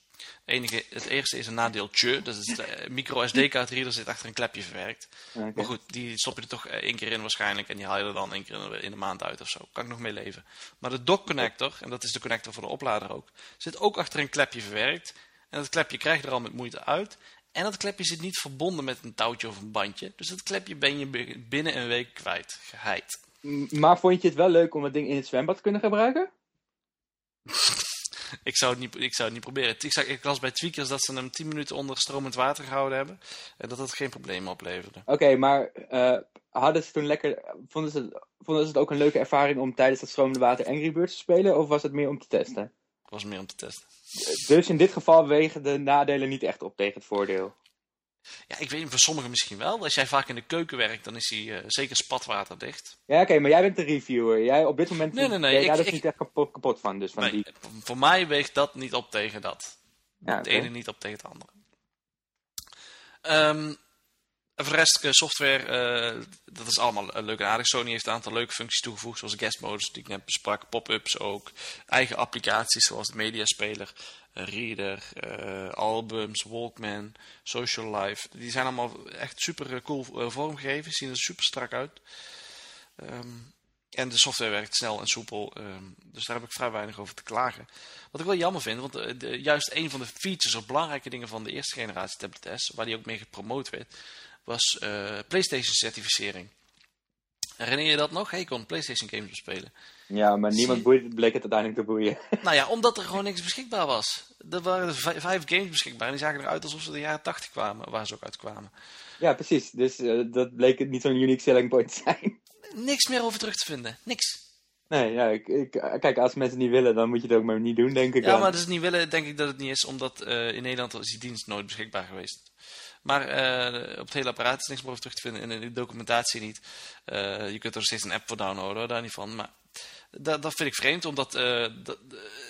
C: Enige, het eerste is een nadeeltje. Dat is de micro SD-kaart reader zit achter een klepje verwerkt.
B: Oké.
C: Maar goed, die stop je er toch eh, één keer in waarschijnlijk. En die haal je er dan één keer in de, maand uit of zo. Kan ik nog mee leven. Maar de dock connector, en dat is de connector voor de oplader ook, zit ook achter een klepje verwerkt. En dat klepje krijg je er al met moeite uit. En dat klepje zit niet verbonden met een touwtje of een bandje. Dus dat klepje ben je bi- binnen een week kwijt. Geheid.
B: Maar vond je het wel leuk om het ding in het zwembad te kunnen gebruiken? *laughs* *laughs*
C: Ik zou het niet, ik zou het niet proberen. Ik, zag, ik las bij Tweakers dat ze hem 10 minuten onder stromend water gehouden hebben. En dat dat geen probleem opleverde.
B: Oké, maar eh, hadden ze toen lekker. Vonden ze, vonden ze het ook een leuke ervaring om tijdens dat stromende water Angry Birds te spelen? Of was het meer om te testen?
C: Dat was meer om te testen.
B: Dus in dit geval wegen de nadelen niet echt op tegen het voordeel.
C: Ja, ik weet niet, voor sommigen misschien wel. Als jij vaak in de keuken werkt, dan is hij eh, zeker spatwaterdicht.
B: Ja, oké, maar jij bent de reviewer. Jij op dit moment
C: Nee, nee, nee,
B: ben je daar
C: ik-
B: dus
C: ik-
B: niet echt kapot, kapot van. Dus van
C: Nee,
B: die...
C: Voor mij weegt dat niet op tegen dat.
B: Ja,
C: Het ene niet op tegen het andere. Voor de rest, eh, software, eh, dat is allemaal eh, leuk en aardig. Sony heeft een aantal leuke functies toegevoegd, zoals guest modes die ik net besprak, pop-ups ook. Eigen applicaties, zoals de mediaspeler, reader, albums, Walkman, Social Life. Die zijn allemaal echt super cool vormgegeven, zien er super strak uit. Ehm, en de software werkt snel en soepel, ehm, dus daar heb ik vrij weinig over te klagen. Wat ik wel jammer vind, want juist een van de features of belangrijke dingen van de eerste generatie Tablet S, waar die ook mee gepromoot werd, was eh, PlayStation certificering. Herinner je dat nog? Hey, je kon PlayStation games bespelen.
B: Ja, maar niemand boeide, bleek het uiteindelijk te boeien. *laughs*
C: nou ja, omdat er gewoon niks beschikbaar was. Er waren vijf, games beschikbaar en die zagen eruit alsof ze de jaren 80 kwamen, waar ze ook uitkwamen.
B: ja, precies. Dus eh, dat bleek het niet zo'n unique selling point te zijn. *laughs*
C: Niks meer over terug te vinden. Niks.
B: Nee, ja, ik, ik, kijk, als mensen het niet willen, dan moet je het ook maar niet doen, denk ik.
C: Ja,
B: dan.
C: maar dat is niet willen, denk ik dat het niet is, omdat eh, in Nederland is die dienst nooit beschikbaar geweest. Maar eh, op het hele apparaat is niks meer over terug te vinden en in de documentatie niet. Eh, je kunt er steeds een app voor downloaden, hoor, daar niet van. Maar dat, dat vind ik vreemd, omdat eh, dat,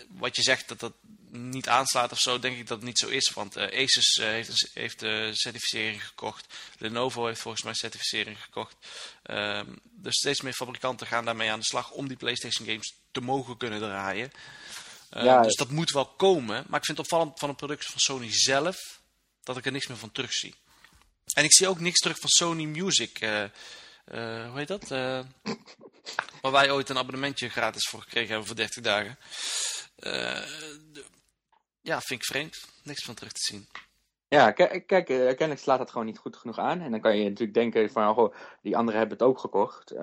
C: wat je zegt, dat dat niet aanslaat of zo, denk ik dat het niet zo is. Want Asus heeft, heeft de certificering gekocht. Lenovo heeft volgens mij certificering gekocht. Ehm, dus steeds meer fabrikanten gaan daarmee aan de slag om die PlayStation games te mogen kunnen draaien.
B: Ja.
C: Dus dat moet wel komen. Maar ik vind het opvallend van een product van Sony zelf dat ik er niks meer van terug zie. En ik zie ook niks terug van Sony Music. eh, eh, hoe heet dat? Eh, waar wij ooit een abonnementje gratis voor gekregen hebben voor 30 dagen. Ja, vind ik vreemd. Niks van terug te zien.
B: Ja, kijk, eh, kennelijk slaat dat gewoon niet goed genoeg aan. En dan kan je natuurlijk denken van, goh, die anderen hebben het ook gekocht.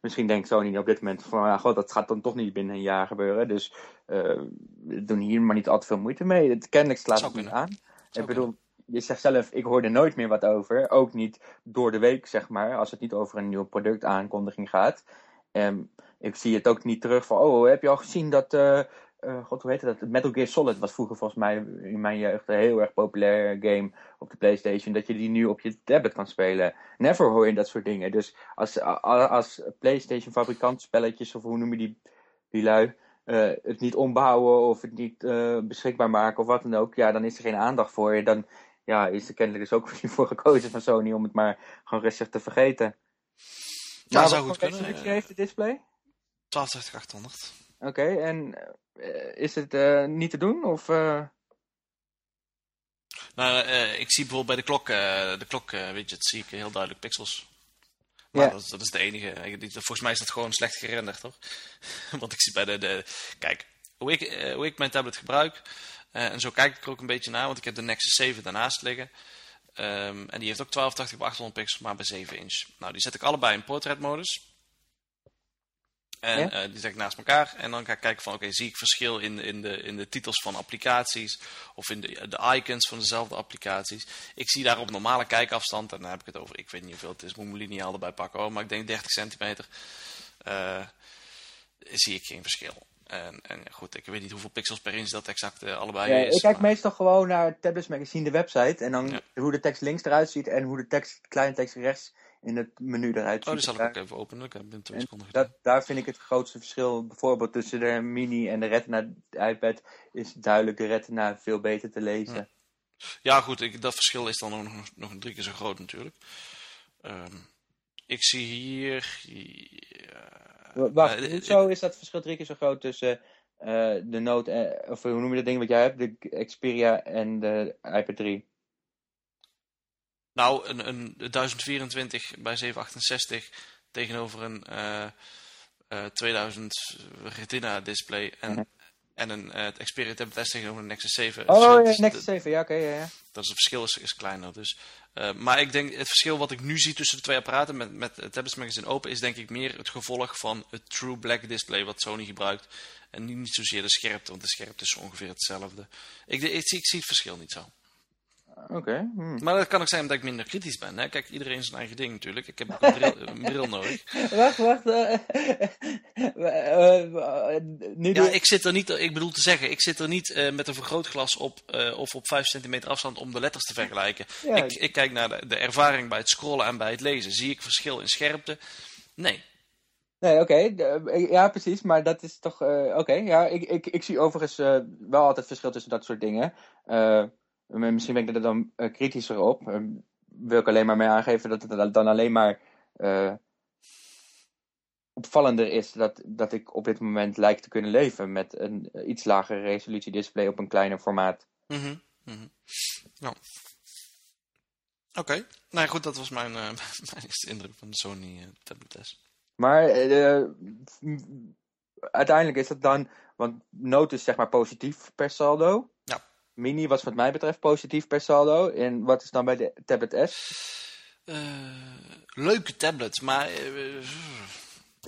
B: Misschien denkt Sony op dit moment van, ja, goh, dat gaat dan toch niet binnen een jaar gebeuren. Dus we doen hier maar niet al te veel moeite mee. Het, kennelijk slaat het niet aan. Ik bedoel, je zegt zelf, ik hoor er nooit meer wat over. Ook niet door de week, zeg maar, als het niet over een nieuwe productaankondiging gaat. Ehm, ik zie het ook niet terug van, oh, heb je al gezien dat, eh, eh, god, hoe heet dat? Metal Gear Solid was vroeger volgens mij in mijn jeugd een heel erg populair game op de PlayStation. Dat je die nu op je tablet kan spelen. Never hoor je dat soort dingen. Dus als, als PlayStation fabrikant spelletjes, of hoe noem je die, die lui, eh, het niet ombouwen of het niet beschikbaar maken of wat dan ook, ja, dan is er geen aandacht voor je. Dan ja, is er kennelijk dus ook *laughs* voor gekozen van Sony om het maar gewoon rustig te vergeten.
C: Ja,
B: Maar
C: zou
B: wat
C: goed kunnen.
B: resolutie heeft de display?
C: 1280
B: Oké, en eh, is het eh, niet te doen? Of, eh,
C: Nou, ik zie bijvoorbeeld bij de klok, de klok widget zie ik heel duidelijk pixels. Maar
B: Ja.
C: dat, is- dat is de enige. Volgens mij is dat gewoon slecht gerenderd, hoor. *laughs* Want ik zie bij de... de kijk, hoe ik, hoe ik mijn tablet gebruik... eh, en zo kijk ik er ook een beetje naar, want ik heb de Nexus 7 daarnaast liggen. Ehm, en die heeft ook 1280 bij 800 pixels, maar bij 7 inch. Nou, die zet ik allebei in portretmodus. En
B: Ja?
C: eh, die zet ik naast elkaar. En dan ga ik kijken van, oké, zie ik verschil in, in, de, in de titels van applicaties? Of in de, de icons van dezelfde applicaties? Ik zie daar op normale kijkafstand, en dan heb ik het over, ik weet niet hoeveel het is, moet mijn lineaal erbij pakken hoor, maar ik denk 30 centimeter, eh, zie ik geen verschil. En, en goed, ik weet niet hoeveel pixels per inch dat exact eh, allebei
B: ja,
C: is.
B: ik kijk
C: maar-
B: meestal gewoon naar Tablets Magazine, de website. En dan
C: Ja.
B: hoe de tekst links eruit ziet en hoe de tekst, kleine tekst rechts in het menu eruit
C: Oh,
B: ziet.
C: die zal ik ook even openen. Ik heb seconden
B: dat, daar vind ik het grootste verschil bijvoorbeeld tussen de mini en de retina iPad is duidelijk de retina veel beter te lezen.
C: Ja, goed, ik, dat verschil is dan nog, nog drie keer zo groot natuurlijk. Ehm, ik zie hier... ja,
B: W- Wacht,
C: eh,
B: hoezo is dat verschil drie keer zo groot tussen eh, de Note, of hoe noem je dat ding wat jij hebt, de Xperia en de iPad 3?
C: Nou, een, een 1024 bij 768 tegenover een eh, eh, 2000 Retina display en,
B: Mhm.
C: En een eh Xperia Tablet S tegenover een Nexus 7.
B: Oh
C: Dus
B: ja,
C: het-
B: Nexus 7, ja oké, ja, ja.
C: dat is het verschil is, is kleiner. Dus, eh, maar ik denk het verschil wat ik nu zie tussen de twee apparaten met, met het Tablets Magazine Open is denk ik meer het gevolg van het True Black display wat Sony gebruikt. En niet, niet zozeer de scherpte, want de scherpte is ongeveer hetzelfde. Ik, ik, zie, ik zie het verschil niet zo.
B: Oké. hm.
C: Maar dat kan ook zijn omdat ik minder kritisch ben. Hè? Kijk, iedereen zijn eigen ding natuurlijk. Ik heb ook een bril, een bril nodig. *laughs*
B: Wacht, wacht. eh, eh, nu
C: Ja, ik zit er niet, ik bedoel te zeggen, ik zit er niet eh, met een vergrootglas op of op 5 centimeter afstand om de letters te vergelijken.
B: Ja.
C: Ik, ik kijk naar de, de ervaring bij het scrollen en bij het lezen. Zie ik verschil in scherpte? Nee.
B: Nee, oké. Ja, precies. Maar dat is toch... oké, ja. Ik, ik, ik zie overigens wel altijd verschil tussen dat soort dingen. Misschien ben ik er dan eh, kritischer op. Eh, wil ik alleen maar mee aangeven dat het dan alleen maar eh, opvallender is dat, dat ik op dit moment lijk te kunnen leven met een eh, iets lagere resolutie display op een kleiner formaat.
C: Mhm, mhm. Ja. Oké. Nou ja, goed, dat was mijn, eh, *laughs* mijn eerste indruk van de Sony eh, Tablet S.
B: Maar eh, uiteindelijk is het dan, want Note is zeg maar positief per saldo. Mini was wat mij betreft positief per saldo. En wat is dan bij de Tablet S?
C: Eh, leuke tablet, maar... eh,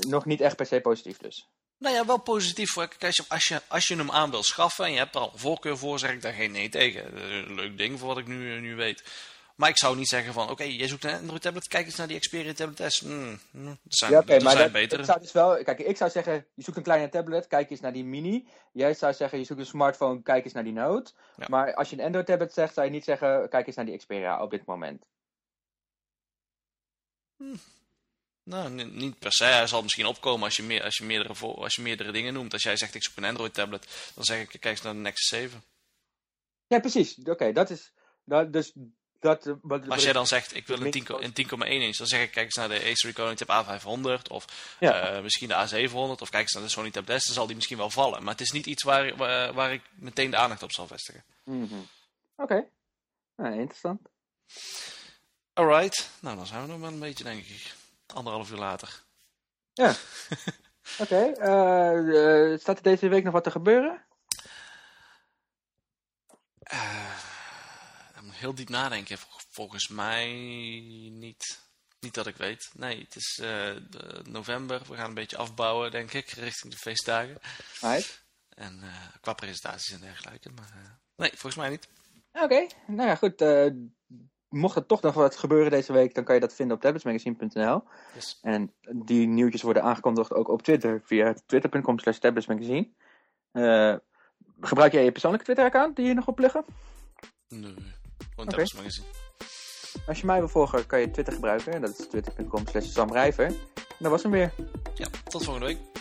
B: Nog niet echt per se positief dus.
C: Nou ja, wel positief. voor. Kijk, als je, als, je, hem aan wil schaffen en je hebt er al een voorkeur voor, zeg ik daar geen nee tegen. Eh, leuk ding voor wat ik nu, nu weet. Maar ik zou niet zeggen van, oké, jij zoekt een Android tablet, kijk eens naar die Xperia Tablet S. Hmm, er zijn,
B: Ja, oké,
C: er
B: maar
C: zijn
B: dat,
C: betere.
B: ik zou dus wel, kijk, ik zou zeggen, je zoekt een kleine tablet, kijk eens naar die Mini. Jij zou zeggen, je zoekt een smartphone, kijk eens naar die Note.
C: Ja.
B: Maar als je een Android tablet zegt, zou je niet zeggen, kijk eens naar die Xperia op dit moment.
C: Nou, ni- niet per se. Hij zal misschien opkomen als je, meer, als, je meerdere, als je meerdere dingen noemt. Als jij zegt, ik zoek een Android tablet, dan zeg ik, kijk eens naar de Nexus 7.
B: Ja, precies. Oké, dat is... Dat, dus dat, wat,
C: Maar als jij dan zegt, ik wil een
B: Mix
C: 10 een 10,1 inch, dan zeg ik, kijk eens naar de Acer Recording Tab A500 of
B: Ja.
C: eh, misschien de A700 of kijk eens naar de Sony Tab S, dan zal die misschien wel vallen. Maar het is niet iets waar, waar, waar ik meteen de aandacht op zal vestigen.
B: Mhm. Oké. Nou, interessant.
C: Alright, nou dan zijn we nog wel een beetje, denk ik. Anderhalf uur later.
B: Ja. *laughs* Oké. eh, eh, staat er deze week nog wat te gebeuren?
C: Eh, heel diep nadenken. Vol- Volgens mij niet. Niet dat ik weet. Nee, het is eh, de- november. We gaan een beetje afbouwen, denk ik, richting de feestdagen.
B: Right.
C: En eh, qua presentaties en dergelijke. Maar eh, nee, volgens mij niet.
B: Oké. Nou ja, goed. mocht er toch nog wat gebeuren deze week, dan kan je dat vinden op tabletsmagazine.nl.
C: Yes.
B: En die nieuwtjes worden aangekondigd ook op Twitter via twitter.com slash tabletsmagazine. Gebruik jij je persoonlijke Twitter-account die je nog op pluggen?
C: Nee, gewoon. Tablets Magazine.
B: Als je mij wil volgen, kan je Twitter gebruiken. Dat is twitter.com slash samrijver. En dat was hem weer.
C: Ja, tot volgende week.